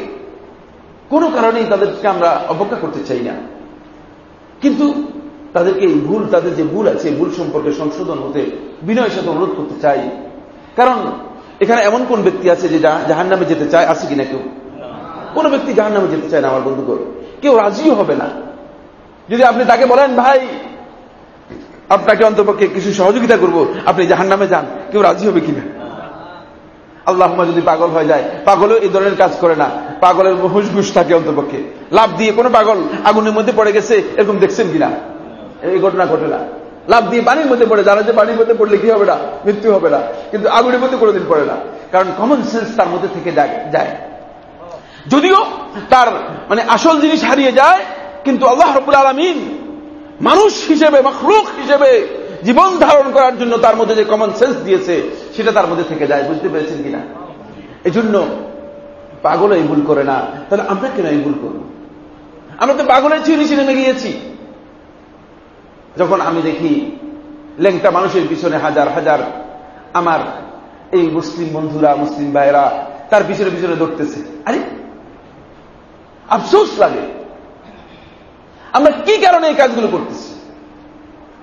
কোনো কারণেই তাদেরকে আমরা অপেক্ষা করতে চাই না। কিন্তু তাদেরকে এই ভুল, তাদের যে ভুল আছে ভুল সম্পর্কে সংশোধন হতে, বিনয়ের সাথে অনুরোধ করতে চাই। কারণ, এখানে এমন কোন ব্যক্তি আছে যে জাহান নামে যেতে চায়, আছে কিনা কেউ? কোন ব্যক্তি জাহান নামে যেতে চায় না, আমার বন্ধুগণ। কেউ রাজিও হবে না। যদি আপনি তাকে বলেন, ভাই আপনাকে অন্তপক্ষে কিছু সহযোগিতা করব। আপনি জাহান নামে যান, কেউ রাজি হবে কিনা? আল্লাহ যদি পাগল হয়ে যায়, পাগলও এই ধরনের কাজ করে না। পাগলের হুসঘুস থাকে অন্তপক্ষে। লাভ দিয়ে কোনো পাগল আগুনের মধ্যে পড়ে গেছে, এরকম দেখছেন কিনা? এই ঘটনা ঘটে না। লাভ দিয়ে পানির মধ্যে পড়ে জানা যে পানির মধ্যে পড়লে কি হবে না? মৃত্যু হবে না। কিন্তু আগুনের মধ্যে কোনোদিন পড়ে না। কারণ কমন সেন্স তার মধ্যে থেকে যায়। যদিও তার মানে আসল জিনিস হারিয়ে যায়, কিন্তু আল্লাহ রবুল আলমিন মানুষ হিসেবে, মখলুক হিসেবে জীবন ধারণ করার জন্য তার মধ্যে যে কমন সেন্স দিয়েছে, সেটা তার মধ্যে থেকে যায়। বুঝতে পেরেছেন কিনা? এই জন্য পাগল এই ভুল করে না। তাহলে আমরা কেন এই ভুল করব? আমরা তো পাগলের চিনি নেমে গিয়েছি। যখন আমি দেখি লেংটা মানুষের পিছনে হাজার হাজার আমার এই মুসলিম বন্ধুরা, মুসলিম ভাইরা তার পিছনে পিছনে দৌড়তেছে। আরে, আফসোস লাগে। আমরা কি কারণে এই কাজগুলো করতেছি?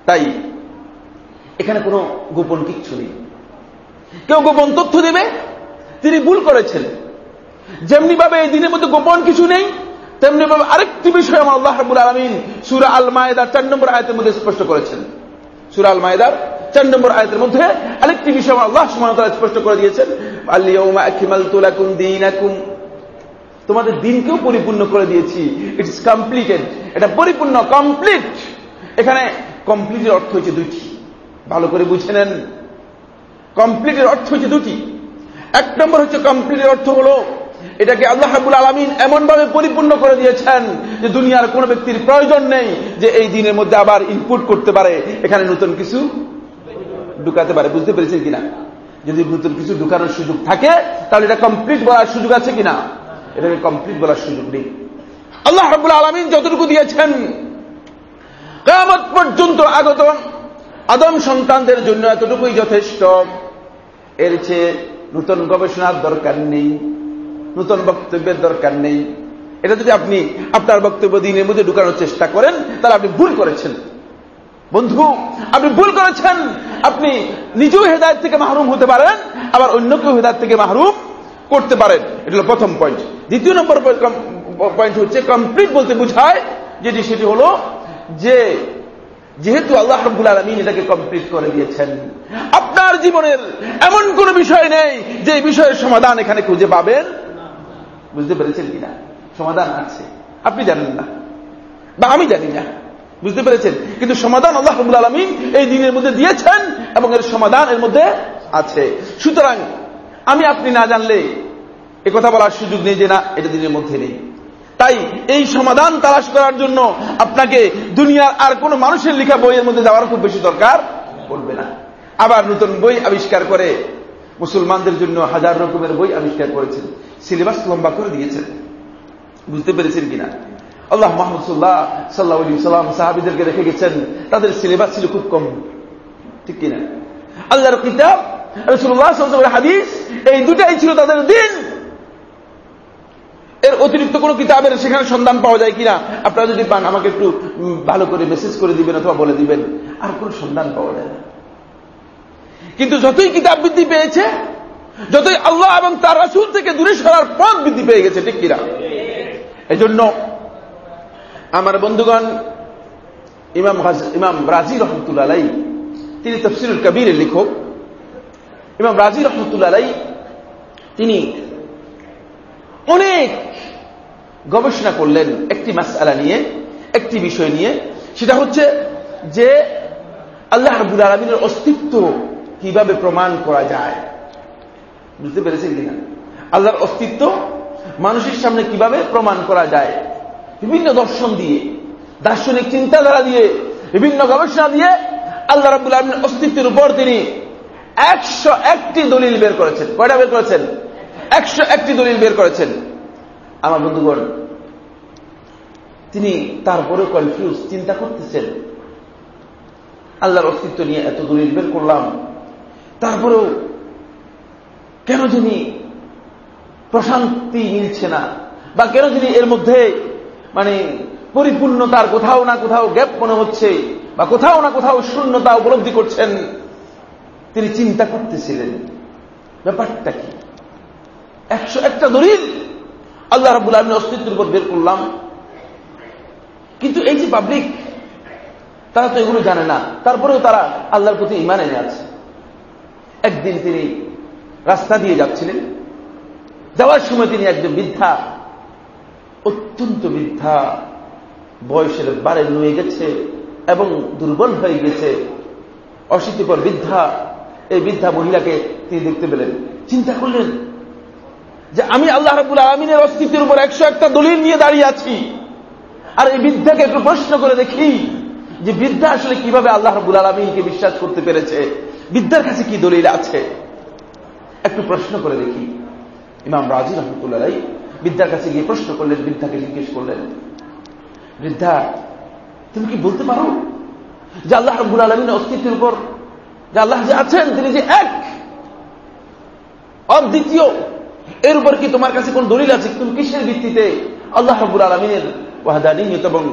তাই এখানে কোনো গোপন কিচ্ছু নেই। কেউ গোপন তথ্য দেবে, তিনি ভুল করেছেন। যেমনি ভাবে এই দিনের মধ্যে গোপন কিছু নেই তেমনি ভাবে আরেকটি বিষয় আমার আল্লাহ রাবুল আলমিন সুরা আল মায়েদার চার নম্বর আয়তের মধ্যে স্পষ্ট করেছেন। সুরা আল মায়েদার চার নম্বর আয়তের মধ্যে আরেকটি বিষয় আমার আল্লাহ সুমান স্পষ্ট করে দিয়েছেন তোমাদের দিনকেও পরিপূর্ণ করে দিয়েছি। ইটস কমপ্লিটেড এটা পরিপূর্ণ কমপ্লিট এখানে কমপ্লিটের অর্থ হচ্ছে দুটি ভালো করে বুঝে নেন। কমপ্লিটের অর্থ হচ্ছে দুটি। এক নম্বর হচ্ছে কমপ্লিটের অর্থ হল, এটাকে আল্লাহ হাবুল আলমিন এমনভাবে পরিপূর্ণ করে দিয়েছেন যে দুনিয়ার কোন ব্যক্তির প্রয়োজন নেই যে এই দিনের মধ্যে আবার ইনপুট করতে পারে। এখানে নতুন কিছু ঢুকাতে পারে। বুঝতে পেরেছেন কিনা? যদি নতুন কিছু ঢুকানোর সুযোগ থাকে, তাহলে এটা কমপ্লিট বলার সুযোগ আছে কিনা? এটাকে কমপ্লিট বলার সুযোগ নেই। আল্লাহ হাবুল আলমিন যতটুকু দিয়েছেন কেমত পর্যন্ত আগত আদম সন্তানদের জন্য এতটুকুই যথেষ্ট। এর চেয়ে নতুন গবেষণার দরকার নেই, নতুন বক্তব্যের দরকার নেই। এটা যদি আপনি আপনার বক্তব্য দিনের মধ্যে ঢুকানোর চেষ্টা করেন, তাহলে আপনি ভুল করেছেন। বন্ধু, আপনি ভুল করেছেন। আপনি নিজেও হেদায়ত থেকে মাহরুম হতে পারেন, আবার অন্য কেউ হেদায়ত থেকে মাহরুম করতে পারেন। এটা হল প্রথম পয়েন্ট দ্বিতীয় নম্বর পয়েন্ট হচ্ছে কমপ্লিট বলতে বুঝায়, যেটি সেটি হল যে যেহেতু আল্লাহ রব্বুল আলমিন এটাকে কমপ্লিট করে দিয়েছেন, আপনার জীবনের এমন কোন বিষয় নেই যে বিষয়ের সমাধান এখানে খুঁজে পাবেন। বুঝতে পেরেছেন কিনা? সমাধান আছে। আপনি জানেন না। বা আমি জানি না। বুঝতে পেরেছেন? কিন্তু সমাধান আল্লাহ রবুল আলমিন এই দিনের মধ্যে দিয়েছেন এবং এর সমাধান এর মধ্যে আছে। সুতরাং আমি আপনি না জানলে কথা বলার সুযোগ নেই যে না, এটা দিনের মধ্যে নেই। তাই এই সমাধান তালাশ করার জন্য আপনাকে দুনিয়ার আর কোন মানুষের লেখা বইয়ের মধ্যে যাওয়ার খুব বেশি দরকার পড়বে না। আবার নতুন বই আবিষ্কার করে মুসলমানদের জন্য হাজার রকমের বই আবিষ্কার করেছেন। সিলেবাস লম্বা করে দিয়েছেন। বুঝতে পেরেছেন কিনা? আল্লাহ মাহমুদুল্লাহ সাল্লাহ সাল্লাম সাহাবিদেরকে রেখে গেছেন। তাদের সিলেবাস ছিল খুব কম। ঠিক কিনা? আল্লাহর কিতাব রসুল্লাহ হাদিস, এই দুটাই ছিল তাদের দিন। এর অতিরিক্ত কোন কিতাবের সেখানে সন্ধান পাওয়া যায় কিনা? আপনারা যদি পান, আমাকে একটু ভালো করে মেসেজ করে দিবেন অথবা বলে দিবেন। আর কোন সন্ধান পাওয়া যায় না। কিন্তু যতই কিতাব বৃদ্ধি পেয়েছে, যতই আল্লাহ এবং তার রাসুল থেকে দূরে সরার পথ বৃদ্ধি পেয়ে গেছে, ঠিক কিনা? এজন্য আমার বন্ধুগণ, ইমাম ইমাম রাজি রহমতুল্লাহ তিনি তফসিরুল কবিরের লেখক। ইমাম রাজি রহমতুল্লাহ তিনি অনেক গবেষণা করলেন একটি মাসালা নিয়ে, একটি বিষয় নিয়ে। সেটা হচ্ছে যে আল্লাহ আব্দুল আলমিনের অস্তিত্ব কীভাবে প্রমাণ করা যায়? বুঝতে পেরেছেন কিনা? আল্লাহর অস্তিত্ব মানুষের সামনে কীভাবে প্রমাণ করা যায়? বিভিন্ন দর্শন দিয়ে, দার্শনিক চিন্তাধারা দিয়ে, বিভিন্ন গবেষণা দিয়ে আল্লাহ রাবুল আলমীর অস্তিত্বের উপর তিনি একশো একটি দলিল বের করেছেন। কয়টা বের করেছেন? একশো একটি দলিল বের করেছেন। আমার বন্ধুগণ, তিনি তারপরেও কনফিউজ চিন্তা করতেছেন। আল্লাহর অস্তিত্ব নিয়ে এত দলিল বের করলাম। তারপরেও কেন যিনি প্রশান্তি মিলছে না? বা কেন যিনি এর মধ্যে মানে পরিপূর্ণতার কোথাও না কোথাও গ্যাপ মনে হচ্ছে বা কোথাও না কোথাও শূন্যতা উপলব্ধি করছেন, তিনি চিন্তা করতেছিলেন। ব্যাপারটা কি? একশো একটা দলিল আল্লাহ রাবুল আলমীর অস্তিত্বের উপর বের করলাম। কিন্তু এই যে পাবলিক তারা তো এগুলো জানে না। তারপরেও তারা আল্লাহর প্রতি ইমান আছে। একদিন তিনি রাস্তা দিয়ে যাচ্ছিলেন। যাওয়ার সময় তিনি একজন বৃদ্ধা, অত্যন্ত বৃদ্ধা, বয়সের বারে নুয়ে গেছে এবং দুর্বল হয়ে গেছে। অশীতিপর বৃদ্ধা, এই বৃদ্ধা মহিলাকে তিনি দেখতে পেলেন। চিন্তা করলেন যে আমি আল্লাহ রবুল আলমিনের অস্তিত্বের উপর একশো একটা দলিল নিয়ে দাঁড়িয়ে আছি। আর এই বৃদ্ধাকে একটু প্রশ্ন করে দেখি যে বৃদ্ধা আসলে কীভাবে আল্লাহ রবুল আলমীকে বিশ্বাস করতে পেরেছে? বৃদ্ধার কাছে কি দলিল আছে? একটু প্রশ্ন করে দেখি। ইমাম রাজি রহমতুল্লাহ বিদ্যার কাছে গিয়ে প্রশ্ন করলেন বৃদ্ধাকে জিজ্ঞেস করলেন বৃদ্ধা তুমি কি বলতে পারো যে আল্লাহ রব্বুল আলমিনের অস্তিত্বের উপর যে আল্লাহ যে আছেন, তিনি যে এক, অদ্বিতীয় এর উপর কি তোমার কাছে কোন দলিল আছে? তুমি কিসের ভিত্তিতে? আল্লাহ রব্বুল আলমিনের ওয়াহাদানিয়ত এবং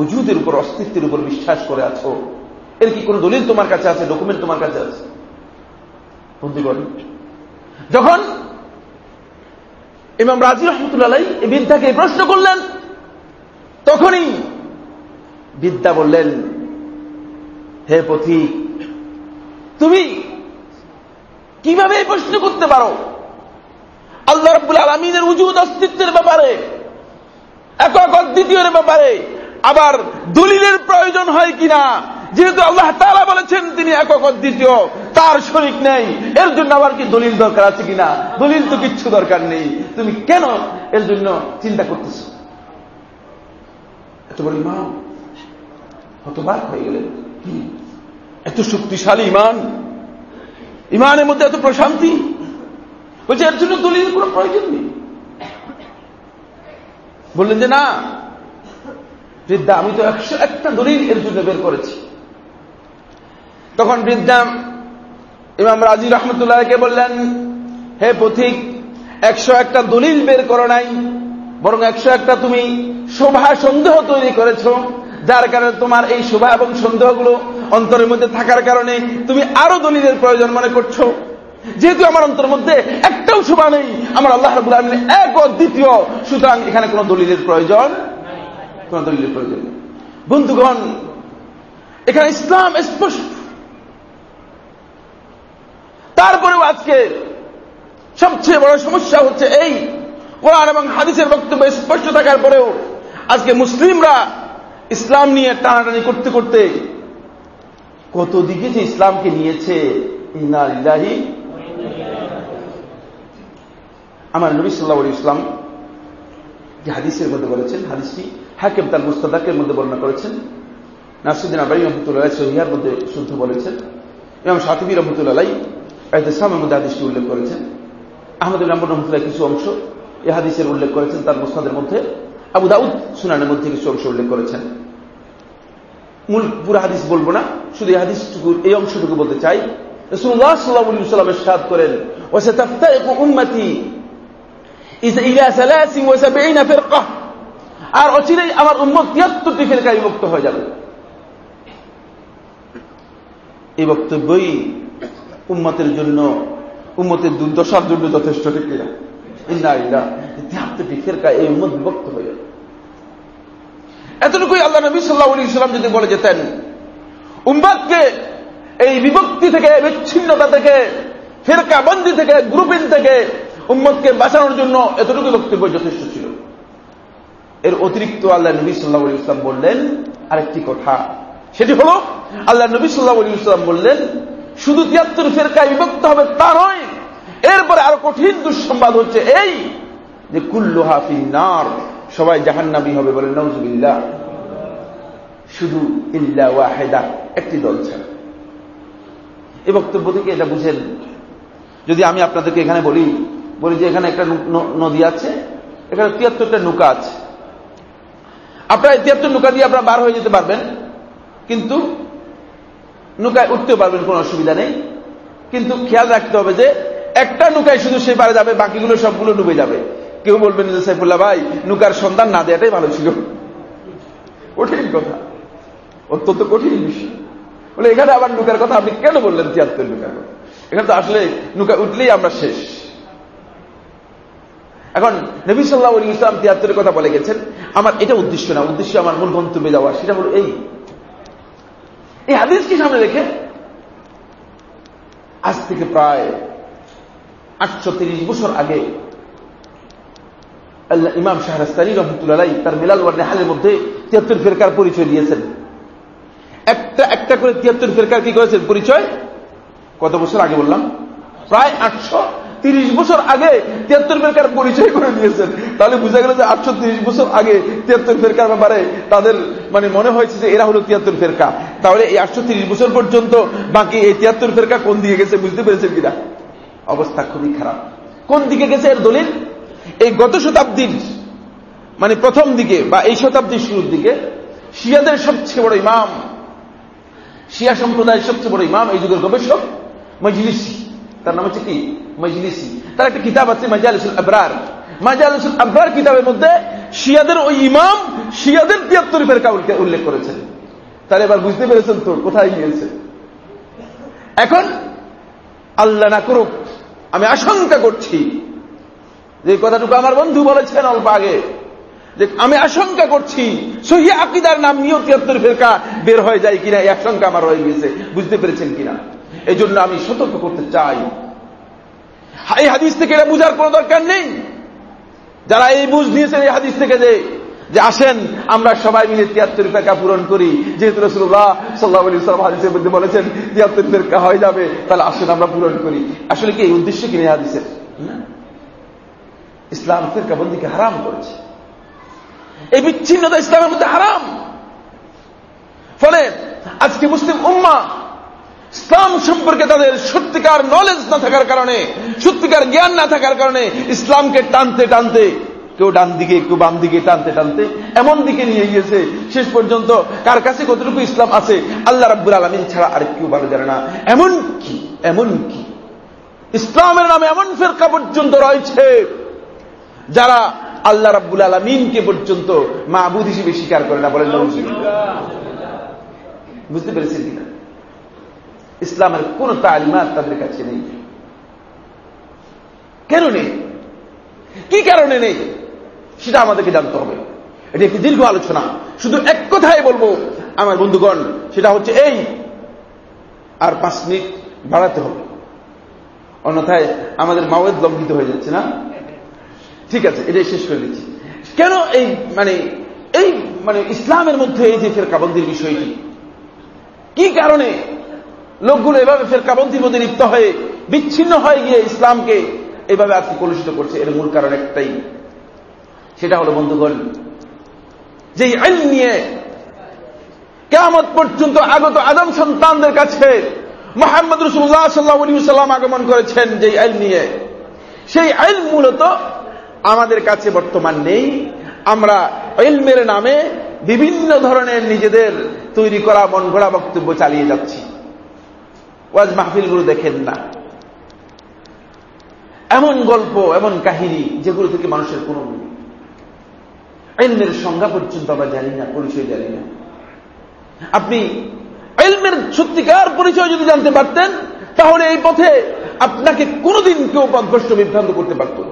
উজুদের উপর, অস্তিত্বের উপর বিশ্বাস করে আছো। এর কি কোন দলিল তোমার কাছে আছে? ডকুমেন্ট তোমার কাছে আছে? যখন ইমাম রাজি রহমতুল্লাহ এই বিদ্যাকে প্রশ্ন করলেন, তখনই বিদ্যা বললেন, হে পথিক, তুমি কীভাবে এই প্রশ্ন করতে পারো? আল্লাহ রব্বুল আলমিনের উজুদ অস্তিত্বের ব্যাপারে, একক অদ্বিতীয়ের ব্যাপারে আবার দলিলের প্রয়োজন হয় কিনা, যেহেতু আল্লাহ তারা বলেছেন তিনি একক অদ্বিতীয়, তার শরিক নেই, এর জন্য আবার কি দলিল দরকার আছে কিনা? দলিল তো কিচ্ছু দরকার নেই। তুমি কেন এর জন্য চিন্তা করতেছ? এত বড় ইমান হতবাক হয়ে গেলেন। এত শক্তিশালী ইমান ইমানের মধ্যে এত প্রশান্তি? বলছে, এর জন্য দলিলের কোন প্রয়োজন নেই। বললেন যে, না। বৃদ্ধা, আমি তো একশো একটা দলিল এর জন্য বের করেছি। তখন বৃদ্ধা ইমাম রাজি রহমতুল্লাহকে বললেন, হে পথিক, একশো একটা দলিল বের করো নাই, বরং একশো একটা তুমি শোভা সন্দেহ তৈরি করেছ, যার কারণে তোমার এই শোভা এবং সন্দেহগুলো অন্তরের মধ্যে থাকার কারণে তুমি আরও দলিলের প্রয়োজন মনে করছ। যেহেতু আমার অন্তরের মধ্যে একটাও শোভা নেই, আমার আল্লাহ রবুল আলমিন এক ও দ্বিতীয়। সুতরাং এখানে কোন দলিলের প্রয়োজন কোন দলিলের প্রয়োজন বন্ধুগণ, এখানে ইসলাম স্পষ্ট। তারপরেও আজকে সবচেয়ে বড় সমস্যা হচ্ছে এই, কোরআন এবং হাদিসের বক্তব্য স্পষ্ট থাকার পরেও আজকে মুসলিমরা ইসলাম নিয়ে টানাটানি করতে করতে কত দিকে যে ইসলামকে নিয়েছে ইনালিল্লাহি আমার নবী সাল্লাহ ইসলাম যে হাদিসের মধ্যে বলেছেন, হাদিসটি হাকিম তার মুস্তাদাকের মধ্যে বর্ণনা করেছেন। নাসুদ্দিন আবাই রহমতুল্লাহ সহিয়ার মধ্যে শুদ্ধ বলেছেন। এবং সাতিবি রহমতুল্লাহ ইসলামের মধ্যে হাদিসটি উল্লেখ করেছেন। আহমদ রাম্বর রহমতুল্লাহ কিছু অংশ এ হাদিসের উল্লেখ করেছেন। তার মুস্তাদের মধ্যে আবু দাউদ সুনানের মধ্যে কিছু অংশ উল্লেখ করেছেন। মূল পুরো হাদিস বলব না, শুধু এই হাদিসটুকু, এই অংশটুকু বলতে চাই। রসুল্লাহ সাল্লাহ সাল্লামের সাদ করেন আর অচিরেই আমার উম্মত তিয়াত্তরটি ফেরকায় বিভক্ত হয়ে যাবে। এই বক্তব্যই উম্মতের জন্য, উম্মতের দুর্দশার জন্য যথেষ্ট ঠিক ইন্দা তিয়াত্তরটি ফেরকা এই উম্মত বিভক্ত হয়ে যাবে। এতটুকুই আল্লাহ নবী সাল্লাহ সাল্লাম যদি বলে যেতেন উম্মাদকে এই বিভক্তি থেকে, বিচ্ছিন্নতা থেকে, ফেরকা বন্দি থেকে গ্রুপিং থেকে উম্মদকে বাঁচানোর জন্য এতটুকু বক্তব্য যথেষ্ট ছিল। এর অতিরিক্ত আল্লাহ নবী সাল্লাহ ইসলাম বললেন আরেকটি কথা। সেটি হল, আল্লাহ নবী সাল্লাহ ইসলাম বললেন, শুধু তিয়াত্তর ফেরকায় বিভক্ত হবে তা নয়, এরপরে আরও কঠিন দুঃসংবাদ হচ্ছে এই যে কুল্লু হাফি নার সবাই জাহান্নাবি হবে বলে নজুবিল্লা শুধু ইল্লা ওয়াহেদা, একটি দল ছাড়া। এই বক্তব্য থেকে এটা বুঝেন। যদি আমি আপনাদেরকে এখানে বলি বলি যে এখানে একটা নদী আছে, এখানে তিয়াত্তরটা নৌকা আছে। আপনারা তিয়াত্তর নৌকা দিয়ে আপনারা বার হয়ে যেতে পারবেন, কিন্তু নৌকায় উঠতেও পারবেন, কোনো অসুবিধা নেই। কিন্তু খেয়াল রাখতে হবে যে একটা নৌকায় শুধু সে পারে যাবে, বাকিগুলো সবগুলো ডুবে যাবে। কেউ বলবেন যে সাইফুল্লাহ ভাই, নৌকার সন্ধান না দেওয়াটাই ভালো ছিল। কঠিন কথা। অত্যন্ত কঠিন বিষয়। বলে, এখানে আবার নৌকার কথা আপনি কেন বললেন তিয়াত্তর নৌকার কথা? এখানে তো আসলে নৌকা উঠলেই আমরা শেষ। এখন নবী সাল্লাহ আলী ইসলাম তিয়াত্তরের কথা বলে গেছেন। আমার এটা উদ্দেশ্য না, উদ্দেশ্য আমার মূল গন্তব্যে যাওয়া, সেটা হলো এই। এই হাদিসকে সামনে রেখে? আজ থেকে প্রায় আটশো বছর আগে ইমাম শাহরাস্তানি রহমতুল্লাহ তার মিলাল ওয়ার্নে হালের মধ্যে তিয়াত্তর ফেরকার পরিচয় দিয়েছেন। একটা একটা করে তিয়াত্তর ফেরকার কি করেছেন? পরিচয়? কত বছর আগে বললাম? প্রায় আটশো তিরিশ বছর আগে তিয়াত্তর ফেরকার পরিচয় করে দিয়েছেন। তাহলে বুঝা গেল যে আটশো তিরিশ বছর আগে তিয়াত্তর ফেরকার ব্যাপারে তাদের মানে মনে হয়েছে যে এরা হলো তিয়াত্তর ফেরকা। তাহলে এই আটশো তিরিশ বছর পর্যন্ত বাকি এই তিয়াত্তর ফেরকা কোন দিকে গেছে বুঝতে পেরেছেন কিনা? অবস্থা খুবই খারাপ। কোন দিকে গেছে এর দলিল? এই গত শতাব্দীর মানে প্রথম দিকে বা এই শতাব্দীর শুরুর দিকে শিয়াদের সবচেয়ে বড় ইমাম শিয়া সম্প্রদায়ের সবচেয়ে বড় ইমাম এই যুগের গবেষক মজলিসি। তার নাম হচ্ছে কি? মজলিসি। তার একটা কিতাব আছে, মাজালিসুল আবরার। মাজালিসুল আবরার কিতাবের মধ্যে শিয়াদের ওই ইমাম শিয়াদের তিয়াত্তর ফেরকা উল্লেখ করেছেন। তাহলে এবার বুঝতে পেরেছেন তোর কোথায় গিয়েছে? এখন আল্লাহ না করুক, আমি আশঙ্কা করছি যে কথাটুকু আমার বন্ধু বলেছেন অল্প আগে। যে আমি আশঙ্কা করছি। সহি আকিদার নাম নিয়েও তিয়াত্তর ফেরকা? বের হয়ে যায় কিনা? এই আশঙ্কা আমার রয়ে গেছে। বুঝতে পেরেছেন কিনা? এই জন্য আমি সতর্ক করতে চাই। এই হাদিস থেকে এটা বুঝার কোন দরকার নেই। যারা এই বুঝ নিয়েছেন এই হাদিস থেকে যে যে আসেন, আমরা সবাই মিলে তিয়াত্তর ফেরকা পূরণ করি। যেহেতু রসুল্লাহ সাল্লাহ আলী সাল্লাম হাদিসের মধ্যে বলেছেন, তিয়াত্তর ফেরকা হয়ে যাবে, তাহলে আসেন আমরা পূরণ করি। আসলে কি এই উদ্দেশ্য কিনে হাদিসের? ইসলাম ফেরকা বন্দিকে হারাম করেছে। এই বিচ্ছিন্নতা ইসলামের মধ্যে হারাম। ফলে আজকে মুসলিম উম্মা ইসলাম সম্পর্কে তাদের সত্যিকার নলেজ না থাকার কারণে, সত্যিকার জ্ঞান না থাকার কারণে ইসলামকে টানতে টানতে কেউ ডান দিকে কেউ বাম দিকে টানতে টানতে এমন দিকে নিয়ে গিয়েছে। শেষ পর্যন্ত কার কাছে কতটুকু ইসলাম আছে, আল্লাহ রাব্বুল আলমিন ছাড়া আর কেউ ভালো জানে না। এমন কি এমন কি? ইসলামের নামে এমন ফেরকা পর্যন্ত রয়েছে যারা আল্লাহ রাব্বুল আলমিনকে পর্যন্ত মাহবুদ হিসেবে স্বীকার করে না বলেন বুঝতে পেরেছেন কিনা? ইসলামের কোন তালিমাত তাদের কাছে নেই। কেন নেই কি কারণে নেই? সেটা আমাদেরকে জানতে হবে। এটি একটি দীর্ঘ আলোচনা। শুধু এক কথায় বলব আমার বন্ধুগণ সেটা হচ্ছে এই। আর পাঁচ মিনিট বাড়াতে হবে। অন্যথায় আমাদের মাওয়েদ লঙ্ঘিত হয়ে যাচ্ছে না? ঠিক আছে, এটাই শেষ করে দিচ্ছি। কেন এই মানে এই মানে ইসলামের মধ্যে এই যে ফেরকাবন্দির বিষয়টি? কি কারণে লোকগুলো এভাবে ফেরকাবন্দির মধ্যে লিপ্ত হয়ে, বিচ্ছিন্ন হয়ে গিয়ে ইসলামকে এইভাবে আজকে কলুষিত করছে? এর মূল কারণ একটাই। সেটা হলো, বন্ধুগণ যে আইন নিয়ে কেমন পর্যন্ত আগত আদম সন্তানদের কাছে মোহাম্মদ রসুল্লাহ সাল্লাহ সাল্লাম আগমন করেছেন যে আইন নিয়ে। সেই আইন মূলত আমাদের কাছে বর্তমান নেই। আমরা ইলমের নামে বিভিন্ন ধরনের নিজেদের তৈরি করা মন গড়া বক্তব্য চালিয়ে যাচ্ছি। ওয়াজ মাহফিলগুলো দেখেন না। এমন গল্প, এমন কাহিনী, যেগুলো থেকে মানুষের কোন এলমের সংজ্ঞা পর্যন্ত আমরা জানি না, পরিচয় জানি না। আপনি এলমের সত্যিকার পরিচয় যদি জানতে পারতেন, তাহলে এই পথে আপনাকে কোনোদিন কেউ পথভ্রষ্ট বিভ্রান্ত করতে পারত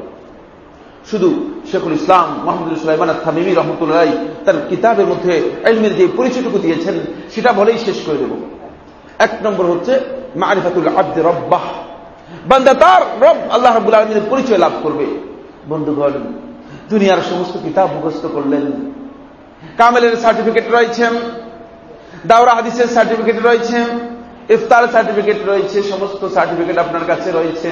শুধু শেখুল ইসলাম মোহাম্মদ সুলাইমান থামিমি রহমতুল্লাহ তার কিতাবের মধ্যে এলমের যে পরিচয়টুকু দিয়েছেন, সেটা বলেই শেষ করে দেব। এক নম্বর হচ্ছে, মারিফাতুল আব্দে রব্বাহ। বান্দা তার রব আল্লাহ রাবুল আলমীর পরিচয় লাভ করবে। বন্ধুগণ, দুনিয়ার সমস্ত কিতাব মুখস্থ করলেন। কামেলের সার্টিফিকেট রয়েছে, দাওরা হাদিসের সার্টিফিকেট রয়েছে ইফতার সার্টিফিকেট রয়েছে, সমস্ত সার্টিফিকেট আপনার কাছে রয়েছে।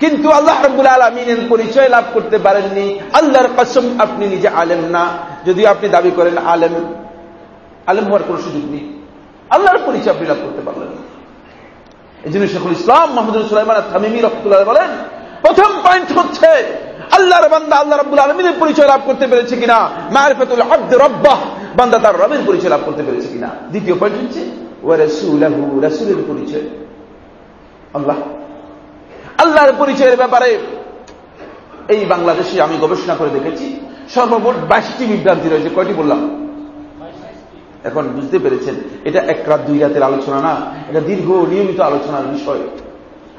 কিন্তু আল্লাহ রব্বুল আলমিনের পরিচয় লাভ করতে পারেননি। আল্লাহর কসম আপনি নিজে আলেম না যদি আপনি দাবি করেন আলেম। আলেম হওয়ার কোন সুযোগ নেই। আল্লাহর পরিচয় আপনি লাভ করতে পারলেন এই জন্য শেখুল ইসলাম মোহাম্মদ সুলাইমান থামিমি রহমতুল্লাহ বলেন, প্রথম পয়েন্ট হচ্ছে, আল্লাহর বান্দা আল্লাহ রব্বুল আলমিনের পরিচয় লাভ করতে পেরেছে কিনা? মারফেতুল আব্দ রব্বাহ, বান্দা তার রবের পরিচয় লাভ করতে পেরেছে কিনা? দ্বিতীয় পয়েন্ট হচ্ছে ও রসুলাহু, রসুলের পরিচয়। আল্লাহ আল্লাহর পরিচয়ের ব্যাপারে এই বাংলাদেশে আমি গবেষণা করে দেখেছি। সর্বমোট বাইশটি বিভ্রান্তি রয়েছে, কয়টি বললাম? এখন বুঝতে পেরেছেন, এটা এক রাত দুই রাতের আলোচনা না, এটা দীর্ঘ নিয়মিত আলোচনার বিষয়।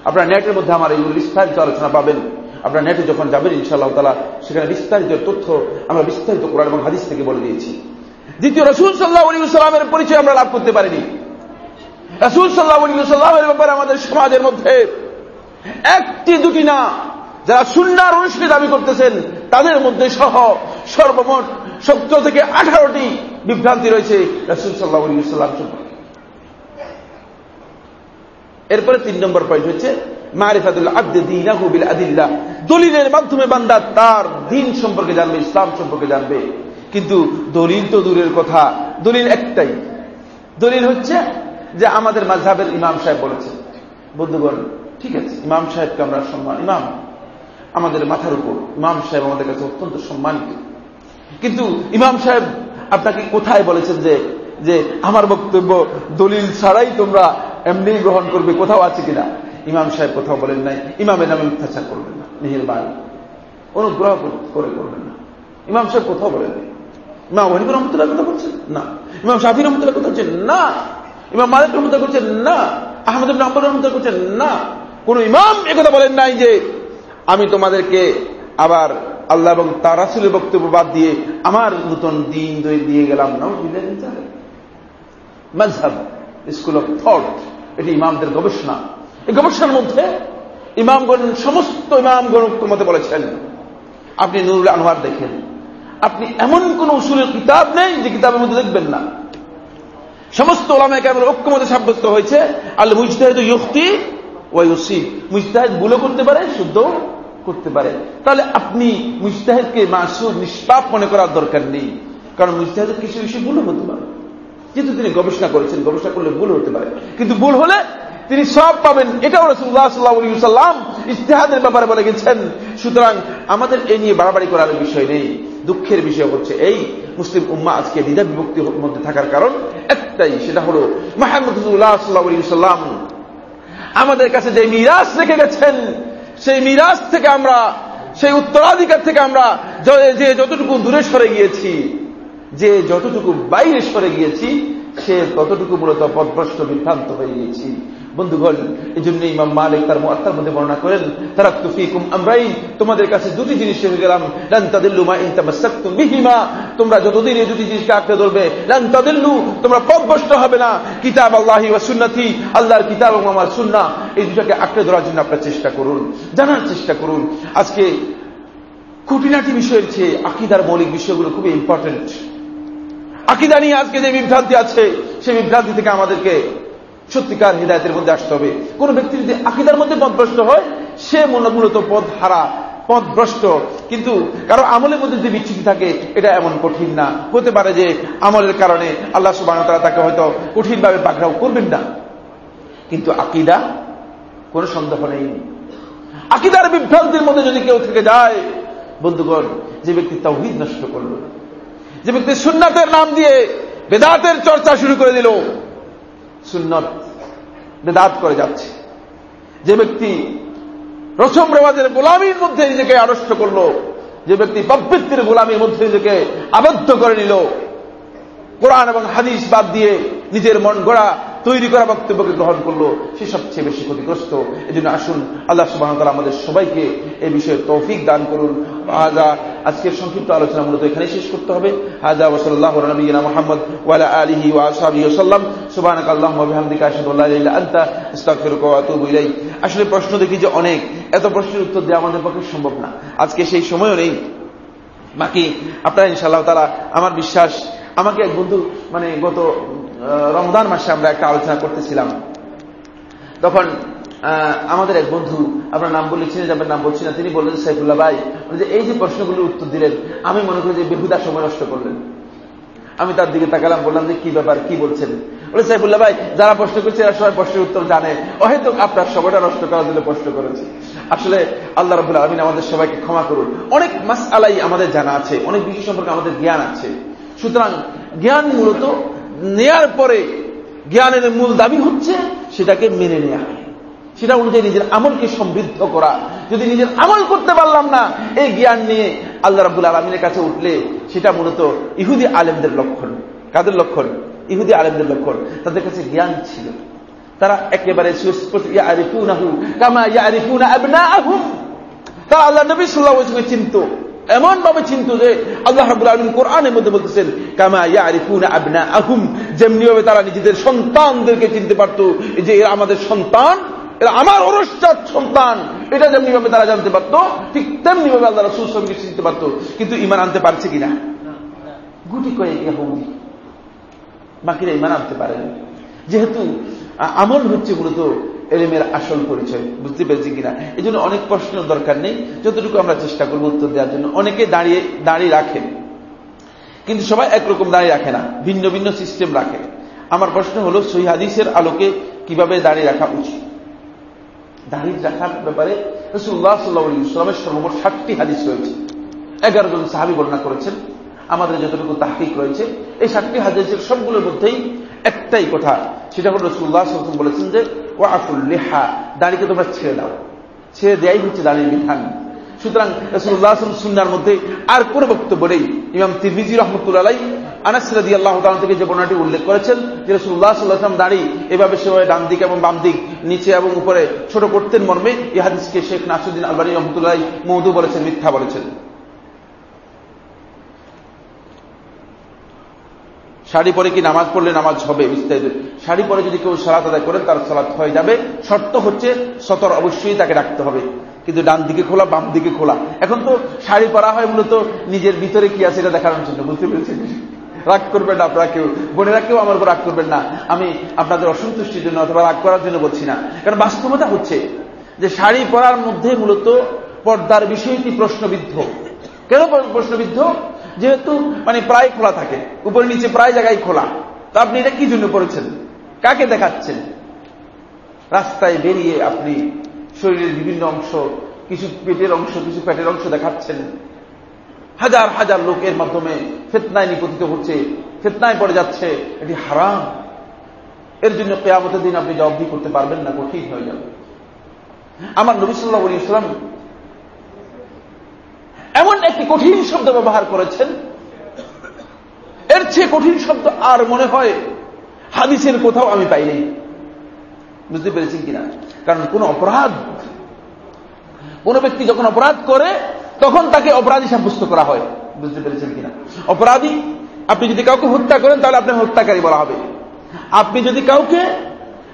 আপনার নেটের মধ্যে আমার এইগুলো বিস্তারিত আলোচনা পাবেন। আপনার নেটে যখন যাবেন, ইনশাআল্লাহ তালা সেখানে বিস্তারিত তথ্য আমরা বিস্তারিত কোরআন এবং হাদিস থেকে বলে দিয়েছি। দ্বিতীয়, রসুল সাল্লাহ আলী সাল্লামের পরিচয় আমরা লাভ করতে পারিনি। রসুল সাল্লাহ আলী সাল্লামের ব্যাপারে আমাদের সমাজের মধ্যে একটি দুটি না। যারা সুন্নার অনুষ্ঠী দাবি করতেছেন, তাদের মধ্যে সহ সর্বমোট সত্তর থেকে আঠারোটি বিভ্রান্তি রয়েছে রসুল এরপরে তিন নম্বর পয়েন্ট হচ্ছে আদিল্লাহ দলিলের মাধ্যমে বান্দা তার দিন সম্পর্কে জানবে, ইসলাম সম্পর্কে জানবে। কিন্তু দলিল তো দূরের কথা, দলিল একটাই। দলিল হচ্ছে যে আমাদের মাঝহাবের ইমাম সাহেব বলেছেন, বন্ধুগণ ঠিক আছে, ইমাম সাহেবকে আমরা সম্মান ইমাম, আমাদের মাথার উপর। ইমাম সাহেব আমাদের কাছে অত্যন্ত সম্মানিত। কিন্তু ইমাম সাহেব আপনাকে কোথায় বলেছেন যে যে আমার বক্তব্য দলিল ছাড়াই তোমরা এমনি গ্রহণ করবে, কোথাও আছে কিনা? ইমাম সাহেব কোথাও বলেন নাই। ইমামের নামে মিথ্যাচার করবেন না, মেহেরবান। অনুগ্রহ করে করবেন না। ইমাম সাহেব কোথাও বলেন নাই। ইমাম হরিফ রহমতুল্লাহ কথা বলছেন? না। ইমাম শাফি রহমতুল্লাহ কথা হচ্ছেন না। ইমাম মালিক রহমতুল্লাহ করছেন না। আহমদ আব্বাল রহমতুল্লাহ করছেন না। কোন ইমাম একথা বলেন নাই যে, আমি তোমাদেরকে আবার আল্লাহ এবং তার বক্তব্য বাদ দিয়ে আমার নতুন দিন দিয়ে গেলাম। না মজহব স্কুল অফ থট, এটি ইমামদের গবেষণা। এই গবেষণার মধ্যে ইমামগণ, সমস্ত ইমামগণ মতে বলেছেন, আপনি নুরুল আনোয়ার দেখেন। আপনি এমন কোন উসুলের কিতাব নেই যে কিতাবের মধ্যে দেখবেন না। সমস্ত ওলামায় কেমন ঐক্যমতে সাব্যস্ত হয়েছে আল্লাহ মুজতাহিদ ইউক্তি ওয়াইসি মুজতাহিদ ভুলও করতে পারে শুদ্ধ করতে পারে। তাহলে আপনি মুজতাহিদকে মাসুদ, নিষ্পাপ মনে করার দরকার নেই। কারণ মুজতাহিদের কিছু বিষয় ভুলও হতে পারে। যেহেতু তিনি গবেষণা করেছেন, গবেষণা করলে ভুল হতে পারে। কিন্তু ভুল হলে তিনি সব পাবেন। এটাও রসুল্লাহ সাল্লাহ সাল্লাম ইস্তেহাদের ব্যাপারে বলে গেছেন। সুতরাং আমাদের এ নিয়ে বাড়াবাড়ি করার বিষয় নেই। দুঃখের বিষয় হচ্ছে এই মুসলিম উম্মা আজকে দ্বিধা বিভক্তির মধ্যে থাকার কারণ একটাই, সেটা হল মাহমুদুল্লাহ সাল্লাহ সাল্লাম আমাদের কাছে যে মিরাজ রেখে গেছেন, সেই মিরাজ থেকে আমরা, সেই উত্তরাধিকার থেকে আমরা যে যতটুকু দূরে সরে গিয়েছি, যে যতটুকু বাইরে সরে গিয়েছি সে ততটুকু মূলত পদভ্রষ্ট বিভ্রান্ত হয়ে গিয়েছি। বন্ধুগণ এই জন্য ইমাম মালিক তার আত্মার মধ্যে বর্ণনা করেন তারা তুফিকুম আমরাই তোমাদের কাছে দুটি জিনিস রেখে গেলাম, লান তাদিল্লুমা ইনতামাসাক্তুম বিহিমা তোমরা যতদিন এই দুটি জিনিসকে আঁকড়ে ধরবে লান্তাদিল্লু তোমরা পথভ্রষ্ট হবে না কিতাব আল্লাহি ওয়া সুন্নতি আল্লাহর কিতাব এবং আমার সুন্নাহ এই দুটাকে আঁকড়ে ধরার জন্য আপনার চেষ্টা করুন, জানার চেষ্টা করুন। আজকে খুঁটিনাটি বিষয়ের চেয়ে আকিদার মৌলিক বিষয়গুলো খুবই ইম্পর্টেন্ট আকিদা নিয়ে আজকে যে বিভ্রান্তি আছে, সেই বিভ্রান্তি থেকে আমাদেরকে সত্যিকার হৃদায়তের মধ্যে আসতে হবে। কোন ব্যক্তি যদি আকিদার মধ্যে পদভ্রষ্ট হয়, সে মূলত পদ হারা পদভ্রষ্ট কিন্তু কারও আমলের মধ্যে যে বিচ্ছিন্ন থাকে, এটা এমন কঠিন না। হতে পারে যে আমলের কারণে আল্লাহ সুবাহ তারা তাকে হয়তো কঠিনভাবে পাকড়াও করবেন না। কিন্তু আকিদা কোন সন্দেহ নেই। আকিদার বিভ্রান্তির মধ্যে যদি কেউ থেকে যায়, বন্ধুগণ, যে ব্যক্তি তৌহিদ নষ্ট করল যে ব্যক্তি সুন্নাতের নাম দিয়ে বেদাতের চর্চা শুরু করে দিল, সুন্নত বেদাত করে যাচ্ছে। যে ব্যক্তি রসম রেওয়াজের গোলামীর মধ্যে নিজেকে আড়ষ্ট করল, যে ব্যক্তি প্রবৃত্তির গোলামীর মধ্যে নিজেকে আবদ্ধ করে নিল, কোরআন এবং হাদিস বাদ দিয়ে নিজের মন গড়া তৈরি করা বক্তব্যকে গ্রহণ করল সে সবচেয়ে বেশি ক্ষতিগ্রস্ত। এই জন্য আসুন, আল্লাহ সুবাহ আমাদের সবাইকে এই বিষয়ে তৌফিক দান করুন। হাজা আজকের সংক্ষিপ্ত আলোচনা মূলত এখানে শেষ করতে হবে। হাজা ওসল্লাহ নবীনা মোহাম্মদ ওয়ালা আলিহি ওয়াসাবি ওসাল্লাম সুবাহ আল্লাহ মহামদিকা আসলে প্রশ্ন দেখি যে অনেক, এত প্রশ্নের উত্তর দেওয়া আমাদের পক্ষে সম্ভব না। আজকে সেই সময়ও নেই। বাকি, আপনারা ইনশাল্লাহ তারা আমার বিশ্বাস, আমাকে এক বন্ধু মানে গত রমদান মাসে আমরা একটা আলোচনা করতেছিলাম। তখন আমাদের এক বন্ধু, আপনার নাম বলে চিনে যাবেন, নাম বলছি না, তিনি বললেন, সাইফুল্লাহ ভাই যে এই যে প্রশ্নগুলোর উত্তর দিলেন, আমি মনে করি যে বেহুদা সময় নষ্ট করলেন। আমি তার দিকে তাকালাম, বললাম যে কি ব্যাপার, কি বলছেন? বলে, সাইফুল্লাহ ভাই, যারা প্রশ্ন করছে এরা সবাই প্রশ্নের উত্তর জানে। হয়তো আপনার সময়টা নষ্ট করার জন্য প্রশ্ন করেছে। আসলে আল্লাহ রবুল্লাহ আমিন আমাদের সবাইকে ক্ষমা করুন। অনেক মাস আলাই আমাদের জানা আছে, অনেক বিষয় সম্পর্কে আমাদের জ্ঞান আছে। সুতরাং জ্ঞান মূলত নেয়ার পরে জ্ঞানের মূল দাবি হচ্ছে সেটাকে মেনে নেয়া। সেটা অনুযায়ী নিজের আমলকে সমৃদ্ধ করা। যদি নিজের আমল করতে পারলাম না, এই জ্ঞান নিয়ে আল্লাহ রাবুল আলমিনের কাছে উঠলে সেটা মূলত ইহুদি আলেমদের লক্ষণ। কাদের লক্ষণ? ইহুদি আলেমদের লক্ষণ। তাদের কাছে জ্ঞান ছিল। তারা একেবারে তারা আল্লাহ নবী সাল্লাহ চিন্ত। এমন ভাবে চিন্ত যে আল্লাহ রাবুল আলমিন কোরআনের মধ্যে বলতেছেন, কামা ইয়ারিফুন আবনা আহুম যেমনি ভাবে তারা নিজেদের সন্তানদেরকে চিনতে পারত যে এরা আমাদের সন্তান, এরা আমার অরশ্চাত সন্তান। এটা যেমনি ভাবে তারা জানতে পারত, ঠিক তেমনি ভাবে আল্লাহ রসুল সঙ্গে চিনতে পারত। কিন্তু ইমান আনতে পারছে কিনা? গুটি কয়েক বাকিরা ইমান আনতে পারেন। যেহেতু আমল হচ্ছে মূলত এলেমের আসল পরিচয় বুঝতে পেরেছি কিনা? এই জন্য অনেক প্রশ্নের দরকার নেই। যতটুকু আমরা চেষ্টা করব উত্তর দেওয়ার জন্য। অনেকে দাঁড়িয়ে দাঁড়িয়ে রাখেন। কিন্তু সবাই একরকম দাঁড়িয়ে রাখে না। ভিন্ন ভিন্ন সিস্টেম রাখে। আমার প্রশ্ন হলো সই হাদিসের আলোকে কীভাবে দাঁড়িয়ে রাখা উচিত? দাঁড়িয়ে রাখার ব্যাপারে রসুল্লাহ সাল্লাহ ইসলামের সর্বমোট ষাটটি হাদিস রয়েছে। এগারো জন সাহাবি বর্ণনা করেছেন। আমাদের যতটুকু তাহকিক রয়েছে, এই ষাটটি হাদিসের সবগুলোর মধ্যেই একটাই কথা সেটা হল রসুল্লাহ সাল্লাম বলেছেন যে ও আফুল লেহা দাঁড়িয়ে তোমরা ছেড়ে দাও। ছেড়ে দেয়াই হচ্ছে দাঁড়িয়ে বিধান। সুতরাং রসুল্লাহ সুন্নার মধ্যে আর কোন বক্তব্য নেই। ইমাম তিরমিজি রহমতুল্লাহ আনাসরাদি আল্লাহ থেকে যে বর্ণাটি উল্লেখ করেছেন, যে রসুল্লাহ সাল্লাহাম দাঁড়ি এভাবে সেভাবে ডান দিক এবং বাম দিক, নিচে এবং উপরে ছোট করতেন মর্মে ইহাদিসকে শেখ নাসুদ্দিন আলবানী রহমতুল্লাহ মৌদু বলেছেন, মিথ্যা বলেছেন। শাড়ি পরে কি নামাজ পড়লে নামাজ হবে? বিস্তারিত। শাড়ি পরে যদি কেউ সালাত আদায় করেন, তার সালাত হয়ে যাবে। শর্ত হচ্ছে সতর অবশ্যই তাকে রাখতে হবে। কিন্তু ডান দিকে খোলা, বাম দিকে খোলা। এখন তো শাড়ি পরা হয় মূলত নিজের ভিতরে কি আছে এটা দেখানোর জন্য। বুঝতে পেরেছেন? রাগ করবেন না আপনারা কেউ। বোনেরা কেউ আমার উপর রাগ করবেন না। আমি আপনাদের অসন্তুষ্টির জন্য অথবা রাগ করার জন্য বলছি না। কারণ বাস্তবতা হচ্ছে যে শাড়ি পরার মধ্যে মূলত পর্দার বিষয়টি প্রশ্নবিদ্ধ। কেন প্রশ্নবিদ্ধ? যেহেতু মানে প্রায় খোলা থাকে, উপরে নিচে প্রায় জায়গায় খোলা। তো আপনি এটা কি জন্য করেছেন কাকে দেখাচ্ছেন? রাস্তায় বেরিয়ে আপনি শরীরের বিভিন্ন অংশ, কিছু পেটের অংশ, কিছু পেটের অংশ দেখাচ্ছেন। হাজার হাজার লোকের মাধ্যমে ফেতনায় নিপতিত হচ্ছে, ফেতনায় পড়ে যাচ্ছে, এটি হারাম। এর জন্য কেয়ামতের দিন আপনি জবাবদি করতে পারবেন না, কঠিন হয়ে যাবে। আমার নবিসাল্লাহ ইসলাম এমন একটি কঠিন শব্দ ব্যবহার করেছেন। এর চেয়ে কঠিন শব্দ আর মনে হয় হাদিসের কোথাও আমি পাইনি। বুঝতে পেরেছি কিনা? কারণ কোন অপরাধ, কোন ব্যক্তি যখন অপরাধ করে, তখন তাকে অপরাধী সাব্যস্ত করা হয়। বুঝতে পেরেছেন কিনা? অপরাধী, আপনি যদি কাউকে হত্যা করেন, তাহলে আপনাকে হত্যাকারী বলা হবে। আপনি যদি কাউকে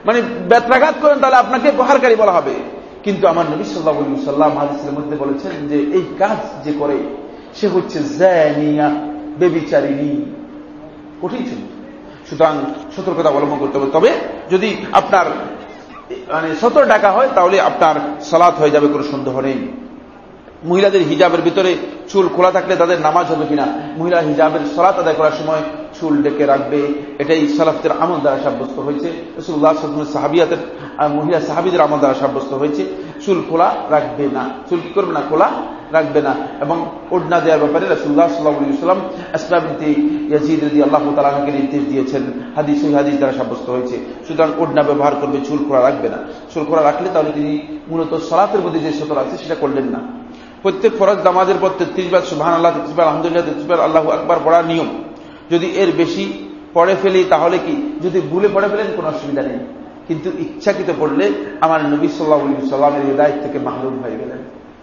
মানে ব্যত্রাঘাত করেন, তাহলে আপনাকে প্রহারকারী বলা হবে। কিন্তু আমার নবী সাল্লাহ সাল্লাম হাদিসের মধ্যে বলেছেন যে এই কাজ যে করে, সে হচ্ছে জ্যানিয়া বেবিচারিণী। কঠিন ছিল সুতরাং সতর্কতা অবলম্বন করতে হবে। তবে যদি আপনার মানে সতর ডাকা হয়, তাহলে আপনার সালাত হয়ে যাবে, কোনো সন্দেহ নেই। মহিলাদের হিজাবের ভিতরে চুল খোলা থাকলে তাদের নামাজ হবে কিনা? মহিলা হিজাবের সলাত আদায় করার সময় চুল ডেকে রাখবে। এটাই সালাফতের আমল দ্বারা সাব্যস্ত হয়েছে। রসুল্লাহ সাহাবিয়াতের মহিলা সাহাবিদের আমল দ্বারা সাব্যস্ত হয়েছে। চুল খোলা রাখবে না। চুল কি করবে না? খোলা রাখবে না। এবং ওড়না দেওয়ার ব্যাপারে রসুল্লাহ সাল্লাহাম আসলামতি ইয়াজিদ রদি আল্লাহ তালাকে নির্দেশ দিয়েছেন। হাদিস ওই হাদিস দ্বারা সাব্যস্ত হয়েছে। সুতরাং ওড়না ব্যবহার করবে, চুল খোলা রাখবে না। চুল খোলা রাখলে তাহলে তিনি মূলত সলাতের মধ্যে যে সতর আছে সেটা করলেন না। প্রত্যেক ফরজ নামাজের পর তেত্রিশ বার সুহান আল্লাহ তেত্রিশ বার আলহামদুলিল্লাহ তেত্রিশ বার আল্লাহ আকবার পড়ার নিয়ম। যদি এর বেশি পড়ে ফেলি তাহলে কি? যদি ভুলে পড়ে ফেলেন কোনো অসুবিধা নেই। কিন্তু ইচ্ছাকৃত পড়লে আমার নবী সাল্লাহ সাল্লামের হৃদায়ত থেকে মাহরুম হয়ে গেলেন।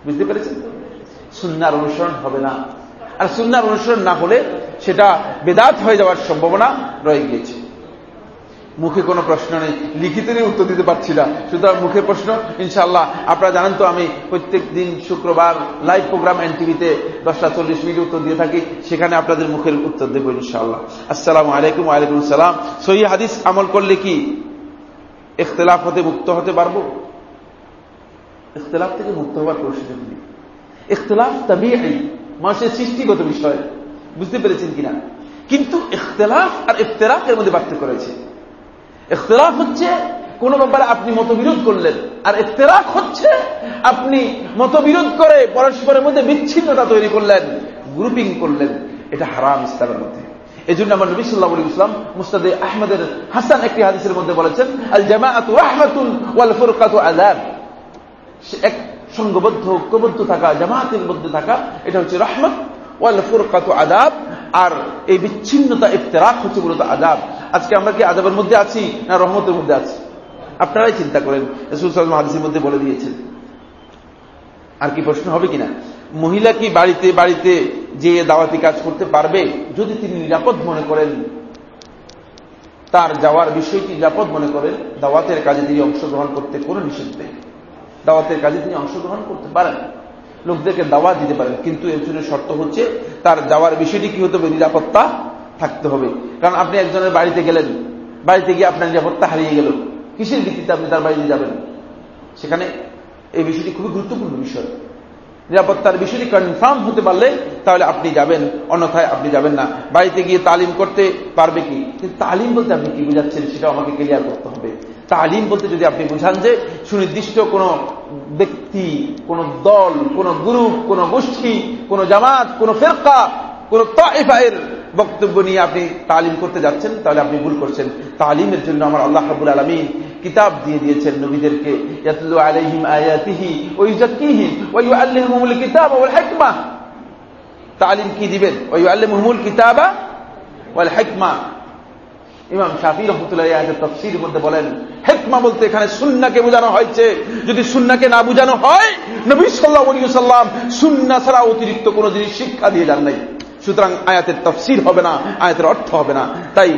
বুঝতে পেরেছেন সুন্নার অনুসরণ হবে না। আর সুন্নার অনুসরণ না হলে সেটা বেদাত হয়ে যাওয়ার সম্ভাবনা রয়ে গিয়েছে। মুখে কোনো প্রশ্ন নেই। লিখিত নিয়ে উত্তর দিতে পারছি না। সুতরাং মুখের প্রশ্ন ইনশাল্লাহ আপনারা জানেন তো আমি প্রত্যেক দিন শুক্রবার লাইভ প্রোগ্রাম এন টিভিতে দশটা চল্লিশ মিনিট উত্তর দিয়ে থাকি। সেখানে আপনাদের মুখের উত্তর দেবো ইনশাল্লাহ আসসালাম আলাইকুম আলাইকুম সালাম। সহি হাদিস আমল করলে কি ইখতলাফ হতে মুক্ত হতে পারব? ইখতলাফ থেকে মুক্ত হওয়ার কোনো নেই। ইখতলাফ তবে মানুষের সৃষ্টিগত বিষয়। বুঝতে পেরেছেন কিনা? কিন্তু ইখতলাফ আর ইফতেরাকের মধ্যে পার্থক্য রয়েছে। ইখতলাফ হচ্ছে, কোন ব্যাপারে আপনি মতবিরোধ করলেন। আর ইফতেরাক হচ্ছে, আপনি মতবিরোধ করে পরস্পরের মধ্যে বিচ্ছিন্নতা তৈরি করলেন গ্রুপিং করলেন। এটা হারাম ইসলামের মধ্যে। এই জন্য আমার নবী সাল্লাহ ইসলাম মুস্তাদে আহমদের হাসান একটি হাদিসের মধ্যে বলেছেন আল জামাআত রাহমাতুন ওয়াল ফুরকাতু আযাব এক সঙ্গবদ্ধ, ঐক্যবদ্ধ থাকা জামাতের মধ্যে থাকা, এটা হচ্ছে রহমত। আদাব আর এই বিচ্ছিন্নতা, ইফতেরাক হচ্ছে মূলত আদাব আজকে আমরা কি আদাবের মধ্যে আছি না রহমতের মধ্যে আছি? আপনারাই চিন্তা করেন, রসুল সালাম হাদিসের মধ্যে বলে দিয়েছেন। আর কি প্রশ্ন হবে কিনা? মহিলা কি বাড়িতে বাড়িতে যে দাওয়াতি কাজ করতে পারবে? যদি তিনি নিরাপদ মনে করেন, তার যাওয়ার বিষয়টি নিরাপদ মনে করেন? দাওয়াতের কাজে তিনি অংশগ্রহণ করতে কোনো নিষেধ নেই। দাওয়াতের কাজে তিনি অংশগ্রহণ করতে পারেন। লোকদেরকে দাওয়া দিতে পারেন। কিন্তু এর জন্য শর্ত হচ্ছে, তার যাওয়ার বিষয়টি কি হতে হবে? নিরাপত্তা থাকতে হবে। কারণ আপনি একজনের বাড়িতে গেলেন, বাড়িতে গিয়ে আপনার নিরাপত্তা হারিয়ে গেল। কিসের ভিত্তিতে আপনি তার বাড়িতে যাবেন? সেখানে এই বিষয়টি খুবই গুরুত্বপূর্ণ বিষয়। নিরাপত্তার বিষয়টি কনফার্ম হতে পারলে তাহলে আপনি যাবেন, অন্যথায় আপনি যাবেন না। বাড়িতে গিয়ে তালিম করতে পারবে কি? তালিম বলতে আপনি কি বুঝাচ্ছেন সেটা আমাকে ক্লিয়ার করতে হবে। তালিম বলতে যদি আপনি বুঝান যে সুনির্দিষ্ট কোন ব্যক্তি, কোন দল, কোন গ্রুপ, কোন গোষ্ঠী, কোন জামাত, কোন ফেরকা, কোন তাইফায়ের বক্তব্য নিয়ে আপনি তালিম করতে যাচ্ছেন, তাহলে আপনি ভুল করছেন। তালিমের জন্য আমার আল্লাহ হাবুল আলমিন কিতাব দিয়ে দিয়েছেন নবীদেরকে ওই ওই কিতাব তালিম কি দিবেন? ওই আল্লাহমুল কিতাবা হেকমা। ইমাম শাফি রহমতুল্লাহ তফসির মধ্যে বলেন, হেকমা বলতে এখানে সুন্নাকে বোঝানো হয়েছে। যদি সুন্নাকে না বোঝানো হয়, নবী সাল্লাহ সাল্লাম সুন্না ছাড়া অতিরিক্ত কোন জিনিস শিক্ষা দিয়ে যান নাই। সুতরাং আয়াতের তফসির হবে না, আয়াতের অর্থ হবে না। তাই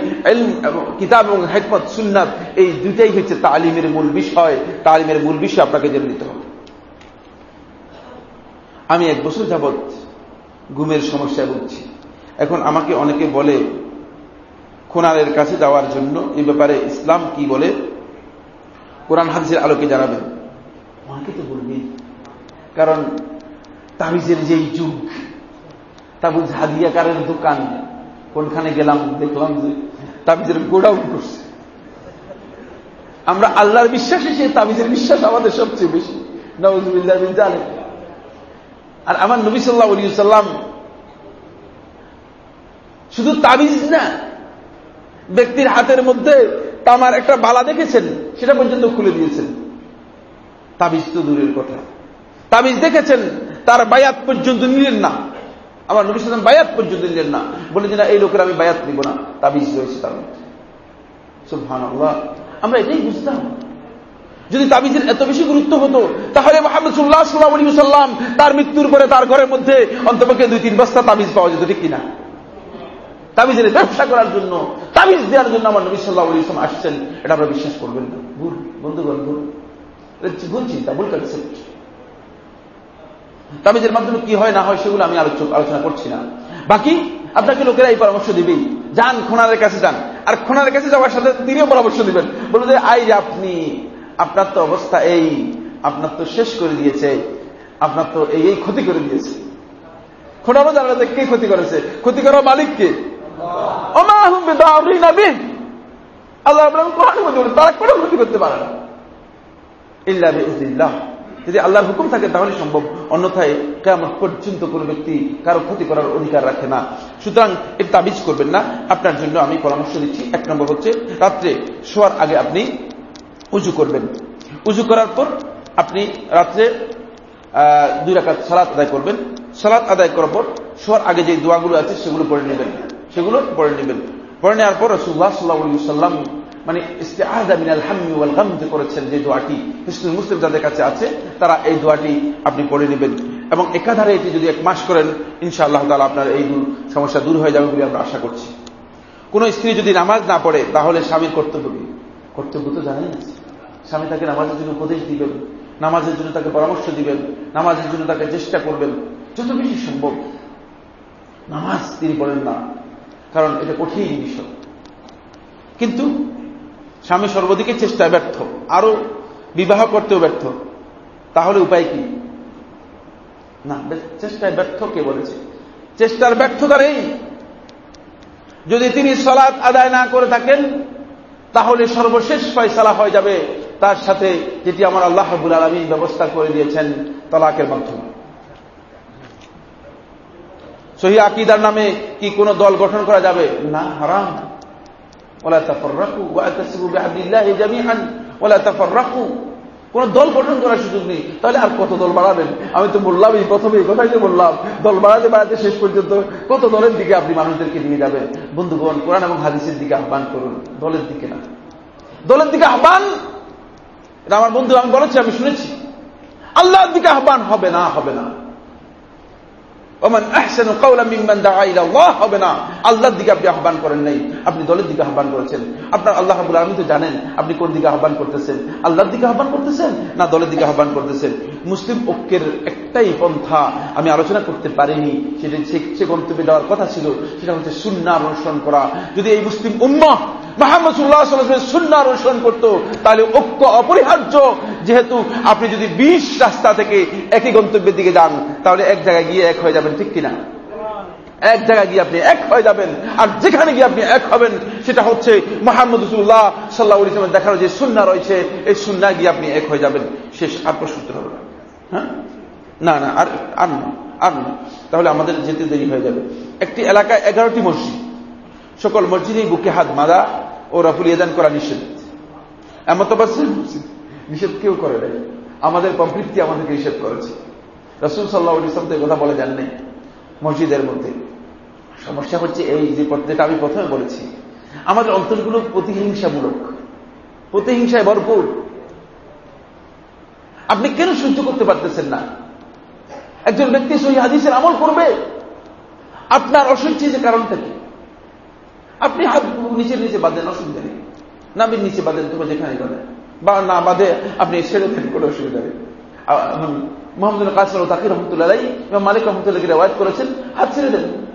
কিতাব এবং হেকমত, সুন্নাত এই দুইটাই হচ্ছে তালিমের মূল বিষয়। তালিমের মূল বিষয় আপনাকে জেনে নিতে হবে। আমি এক বছর যাবৎ ঘুমের সমস্যা বলছি এখন আমাকে অনেকে বলে খোনারের কাছে যাওয়ার জন্য এই ব্যাপারে ইসলাম কি বলে? কোরআন হাদিসের আলোকে জানাবেন আমাকে তো বলবি। কারণ তাবিজের যেই যুগ তাবিজ হাদিয়াকারের দোকান কোনখানে গেলাম দেখলাম যে তাবিজের গোডাউন করছে। আমরা আল্লাহর বিশ্বাসে সেই তাবিজের বিশ্বাস আমাদের সবচেয়ে বেশি। নবজুবিল্লাহ আর আমার নবী সাল্লাহ সাল্লাম শুধু তাবিজ না ব্যক্তির হাতের মধ্যে তামার একটা বালা দেখেছেন, সেটা পর্যন্ত খুলে দিয়েছেন। তাবিজ তো দূরের কথা। তাবিজ দেখেছেন, তার বায়াত পর্যন্ত নিলেন না। আমার নবী সালাম বায়াত পর্যন্ত নিলেন না। বলে যে না, এই লোকের আমি বায়াত নিব না, তাবিজ রয়েছে তার মধ্যে। আমরা এটাই বুঝতাম। যদি তাবিজের এত বেশি গুরুত্ব হতো, তাহলে মোহাম্মদ সাল্লাহ সাল্লাম তার মৃত্যুর পরে তার ঘরের মধ্যে অন্তপক্ষে দুই তিন বস্তা তাবিজ পাওয়া যেত, ঠিক কিনা? তাবিজের ব্যবসা করার জন্য তাবিজ দেওয়ার জন্য আমার নবী সাল্লাহ ইসলাম আসছেন। এটা আমরা বিশ্বাস করবেন না। ভুল, বন্ধুগণ, ভুল। ভুল চিন্তা, ভুল কনসেপ্ট তাবিজের মাধ্যমে কি হয়, না হয়, সেগুলো আমি আলোচনা করছি না। বাকি, আপনাকে লোকেরা এই পরামর্শ দিবেই। যান খোনারের কাছে যান। আর খোনারের কাছে যাওয়ার সাথে তিনিও পরামর্শ দিবেন। বলুন যে, আই যে আপনি, আপনার তো অবস্থা এই, আপনার তো শেষ করে দিয়েছে, আপনার তো এই এই ক্ষতি করে দিয়েছে। খোনারও জানা যে কে ক্ষতি করেছে? ক্ষতি করার মালিককে। যদি আল্লাহর হুকুম থাকে, তাহলে সম্ভব। অন্যথায় কেমন পর্যন্ত ব্যক্তি কারও ক্ষতি করার অধিকার রাখে না। সুতরাং এর তাবিজ করবেন না। আপনার জন্য আমি পরামর্শ দিচ্ছি। এক নম্বর হচ্ছে, রাত্রে শোয়ার আগে আপনি উজু করবেন। উজু করার পর আপনি রাত্রে দুই রাকাত সালাত আদায় করবেন। সালাত আদায় করার পর শোয়ার আগে যে দোয়াগুলো আছে, সেগুলো পড়ে নেবেন। সেগুলো পড়ে নেবেন। পড়ে নেওয়ার পর রসুল্লাহ সাল্লাহ সাল্লাম মানে যে করেছেন যে দোয়াটি। হিসনুল মুসলিম যাদের কাছে আছে, তারা এই দোয়াটি আপনি পড়ে নেবেন। এবং একাধারে এটি যদি এক মাস করেন, ইনশাআল্লাহ তালা আপনার এই সমস্যা দূর হয়ে যাবে বলে আমরা আশা করছি। কোন স্ত্রী যদি নামাজ না পড়ে, তাহলে স্বামীর কর্তব্য কর্তব্য তো জানেন স্বামী তাকে নামাজের জন্য উপদেশ দিবেন, নামাজের জন্য তাকে পরামর্শ দিবেন, নামাজের জন্য তাকে চেষ্টা করবেন। যত বেশি সম্ভব। নামাজ তিনি পড়েন না। কারণ এটা কঠিন বিষয়। কিন্তু স্বামী সর্বদিকে চেষ্টায় ব্যর্থ, আরও বিবাহ করতেও ব্যর্থ, তাহলে উপায় কি? না চেষ্টায় ব্যর্থ কে বলেছে? চেষ্টার ব্যর্থতার যদি তিনি সলাৎ আদায় না করে থাকেন, তাহলে সর্বশেষ ফয়সালা হয়ে যাবে। তার সাথে যেটি আমার আল্লাহ হাবুল আলমী ব্যবস্থা করে দিয়েছেন, তলাকের মাধ্যমে। সহি আকিদার নামে কি কোন দল গঠন করা যাবে? না, হারাম। ওলা ওয়াতাসিবু বিহাদিল্লাহি জামিআন ওলা তাফাররাকু। কোন দল গঠন করার সুযোগ নেই। তাহলে আর কত দল বাড়াবেন? আমি তো বললাম, এই প্রথমে এই কথাই তো বললাম। দল বাড়াতে বাড়াতে শেষ পর্যন্ত কত দলের দিকে আপনি মানুষদেরকে নিয়ে যাবেন? বন্ধুগণ, কোরআন এবং হাদিসের দিকে আহ্বান করুন। দলের দিকে না। দলের দিকে আহ্বান? এটা আমার বন্ধু আমি বলেছি, আমি শুনেছি। আল্লাহর দিকে আহ্বান হবে না হবে না। ওমান আল্লাহ, হবে না। আল্লাহর দিকে আপনি আহ্বান করেন নাই। আপনি দলের দিকে আহ্বান করেছেন। আপনার আল্লাহ তো জানেন আপনি কোন দিকে আহ্বান করতেছেন। আল্লাহর দিকে আহ্বান করতেছেন না দলের দিকে আহ্বান করতেছেন? মুসলিম ঐক্যের একটাই পন্থা, আমি আলোচনা করতে পারিনি, সেটা সে গন্তব্যে দেওয়ার কথা ছিল, সেটা হচ্ছে সুন্না অনুসরণ করা। যদি এই মুসলিম উম্মা মাহমদ সুন্না অনুসরণ করতো, তাহলে ঐক্য অপরিহার্য। যেহেতু আপনি যদি বিশ রাস্তা থেকে একই গন্তব্যের দিকে যান, তাহলে এক জায়গায় গিয়ে এক হয়ে যাবেন ঠিক কিনা? এক জায়গায় গিয়ে আপনি এক হয়ে যাবেন, আর যেখানে গিয়ে আপনি এক হবেন, সেটা হচ্ছে মোহাম্মদ রসুল্লাহ সাল্লাহ ইসলামের দেখানো যে সুন্না রয়েছে, এই সুন্না গিয়ে আপনি এক হয়ে যাবেন, শেষ আর প্রশ্ন হবে হ্যাঁ? না না, আর আর না আর না তাহলে আমাদের যেতে দেরি হয়ে যাবে। একটি এলাকায় এগারোটি মসজিদ, সকল মসজিদেই বুকে হাত মাদা ও রাফুল ইয়েদান করা নিষেধ। এমন তো পারছেন নিষেধ কেউ করে নাই। আমাদের প্রবৃত্তি আমাদেরকে নিষেধ করেছে। রসুল সাল্লাহ ইসলাম তো কথা বলে যান নাই, মসজিদের মধ্যে। সমস্যা হচ্ছে এই যে যেটা আমি প্রথমে বলেছি, আমাদের অন্তরগুলো প্রতিহিংসামূলক, প্রতিহিংসায় ভরপুর। আপনি কেন সহ্য করতে পারতেছেন না? একজন ব্যক্তি সহি হাদিসের আমল করবে, আপনার অসহ্য যে কারণটা কি? আপনি হাত নিচের নিচে বাঁধেন, অসুবিধা নেই। নামের নিচে বাঁধেন, তোমার যেখানে বাঁধেন। বা না বাঁধে, আপনি ছেড়ে দেন, কোনো অসুবিধা নেই। মোহাম্মদ তাকির রহমতুল্লাহ মালিক রহমতুল্লাহ রেওয়াজ করেছেন, হাত ছেড়ে দেন।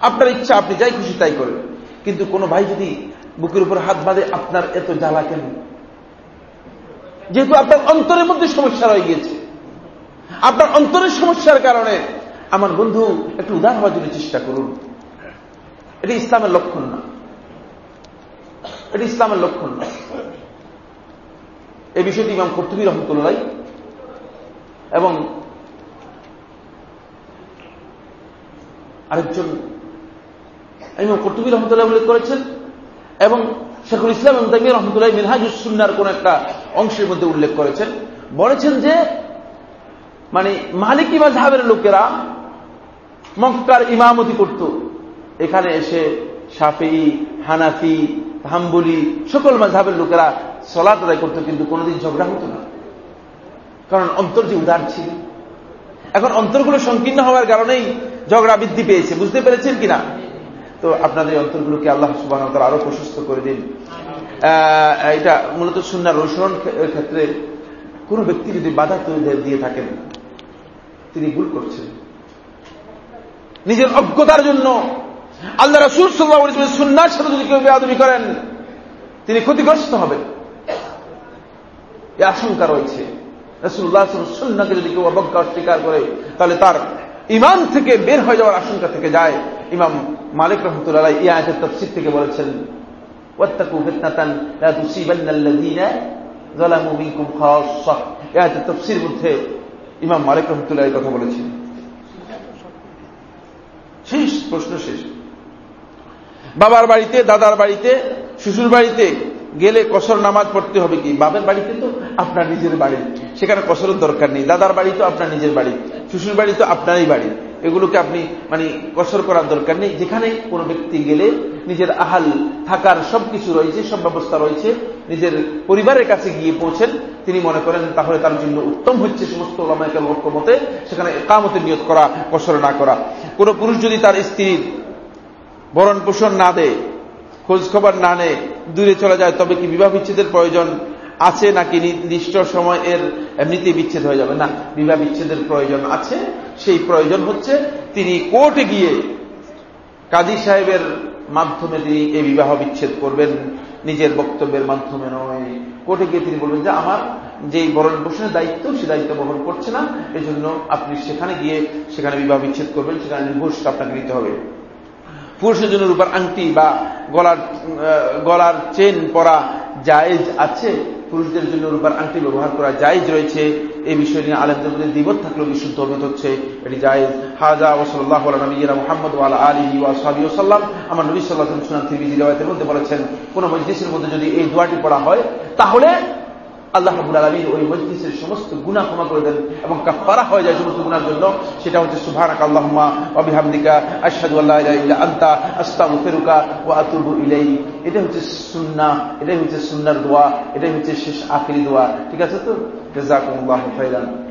আপনার ইচ্ছা, আপনি যাই খুশি তাই করেন। কিন্তু কোন ভাই যদি বুকের উপর হাত বাঁধে, আপনার এত জ্বালা কেন? যেহেতু আপনার অন্তরের মধ্যে সমস্যা রয়ে গিয়েছে। আপনার অন্তরের সমস্যার কারণে আমার বন্ধু একটু উদার হওয়ার জন্য চেষ্টা করুন। এটা ইসলামের লক্ষণ না। এটা ইসলামের লক্ষণ না। এই বিষয়টি ইমাম কর্তুবী রহমতুল্লাহ এবং আরেকজন কর্তুবী রহমতুল্লাহ উল্লেখ করেছেন এবং শেখুল ইসলাম তামিয়া রহমতুল্লাহ মিনহাজুসুন্নার কোন একটা অংশের মধ্যে উল্লেখ করেছেন। বলেছেন যে মানে মালিকি মাঝহাবের লোকেরা মক্কার ইমামতি করত। এখানে এসে সাফি হানাফি, হাম্বুলি সকল মাঝহাবের লোকেরা সলাত আদায় করতো, কিন্তু কোনোদিন ঝগড়া হতো না। কারণ অন্তর যে উদার ছিল। এখন অন্তরগুলো সংকীর্ণ হওয়ার কারণেই ঝগড়া বৃদ্ধি পেয়েছে। বুঝতে পেরেছেন কিনা? তো আপনাদের অন্তরগুলোকে আল্লাহ সুবাহ আরও প্রশস্ত করে দিন। এটা মূলত সুন্নার অনুসরণ ক্ষেত্রে কোন ব্যক্তি যদি বাধা তৈরি দিয়ে থাকেন, তিনি ভুল করছেন। নিজের অজ্ঞতার জন্য আল্লাহ রসুল সাল্লাহ সুন্নার সাথে যদি কেউ বেআবি করেন, তিনি ক্ষতিগ্রস্ত হবেন। এ আশঙ্কা রয়েছে। রসুল্লাহ সুন্নাকে যদি কেউ অবজ্ঞা, অস্বীকার করে, তাহলে তার ইমান থেকে বের হয়ে যাওয়ার আশঙ্কা থেকে যায়। ইমাম মালিক রহমতুল্লাহ ইয়া আয়াতের তফসির থেকে বলেছেন তফসির মধ্যে ইমাম মালিক রহমতুল্লাহ কথা বলেছেন। শেষ প্রশ্ন শেষ। বাবার বাড়িতে, দাদার বাড়িতে, শ্বশুর বাড়িতে গেলে কসর নামাজ পড়তে হবে কি? বাবার বাড়িতে তো আপনার নিজের বাড়ি। সেখানে কসরের দরকার নেই। দাদার বাড়ি তো আপনার নিজের বাড়ি, শ্বশুর বাড়ি তো আপনারই বাড়ি। এগুলোকে আপনি মানে কসর করার দরকার নেই। যেখানে কোনো ব্যক্তি গেলে নিজের আহাল থাকার সব কিছু রয়েছে, সব ব্যবস্থা রয়েছে, নিজের পরিবারের কাছে গিয়ে পৌঁছেন, তিনি মনে করেন তাহলে তার জন্য উত্তম হচ্ছে সমস্ত ওলামাইকাল মতে সেখানে কামতের নিয়ত করা, কসর না করা। কোন পুরুষ যদি তার স্ত্রীর বরণ পোষণ না দেয়, খোঁজ খবর না নেয়, দূরে চলে যায়, তবে কি বিবাহ বিচ্ছেদের প্রয়োজন? আছে নাকি নির্দিষ্ট সময় এর এমনিতেই বিচ্ছেদ হয়ে যাবে? না, বিবাহ বিচ্ছেদের প্রয়োজন আছে। সেই প্রয়োজন হচ্ছে তিনি কোর্টে গিয়ে কাজী সাহেবের মাধ্যমে তিনি এই বিবাহ বিচ্ছেদ করবেন, নিজের বক্তব্যের মাধ্যমে নয়। কোর্টে গিয়ে তিনি বলবেন যে, আমার যে বরণ পোষণের দায়িত্ব, সে দায়িত্ব বহন করছে না। এই জন্য আপনি সেখানে গিয়ে সেখানে বিবাহ বিচ্ছেদ করবেন, সেখানে নির্ভোষ আপনাকে নিতে হবে। পুরুষের জন্য রূপার আংটি বা গলার গলার চেন পরা জায়েজ আছে। পুরুষদের জন্য রূপার আংটি ব্যবহার করা জায়েজ রয়েছে। এই বিষয় নিয়ে আলেমদের মধ্যে দ্বিমত থাকলেও বিশুদ্ধ অভিমত হচ্ছে। এটি জায়েজ। হাজা ওসল্লাহ নবীরা মোহাম্মদ আলী ওয়াসাবি ওসাল্লাম আমার নবী সাল্লাহ সুনান থিবিজি রেওয়ায়তের মধ্যে বলেছেন, কোন মজলিসের মধ্যে যদি এই দোয়াটি পড়া হয়, তাহলে আল্লাহ রাবুল আলমী ওই মজলিসের সমস্ত গুণা ক্ষমা করে দেন এবং কাফারা হয়ে যায় সমস্ত গুণার জন্য। সেটা হচ্ছে সুভানাক আল্লাহমা অবিহামদিকা আশাদু আল্লাহ আন্তা আস্তাম ফেরুকা ও আতুবু ইলাই এটা হচ্ছে সুন্না এটাই হচ্ছে সুন্নার দোয়া, এটাই হচ্ছে শেষ আখিরি দোয়া। ঠিক আছে তো? জাজাকুমুল্লাহ খাইরান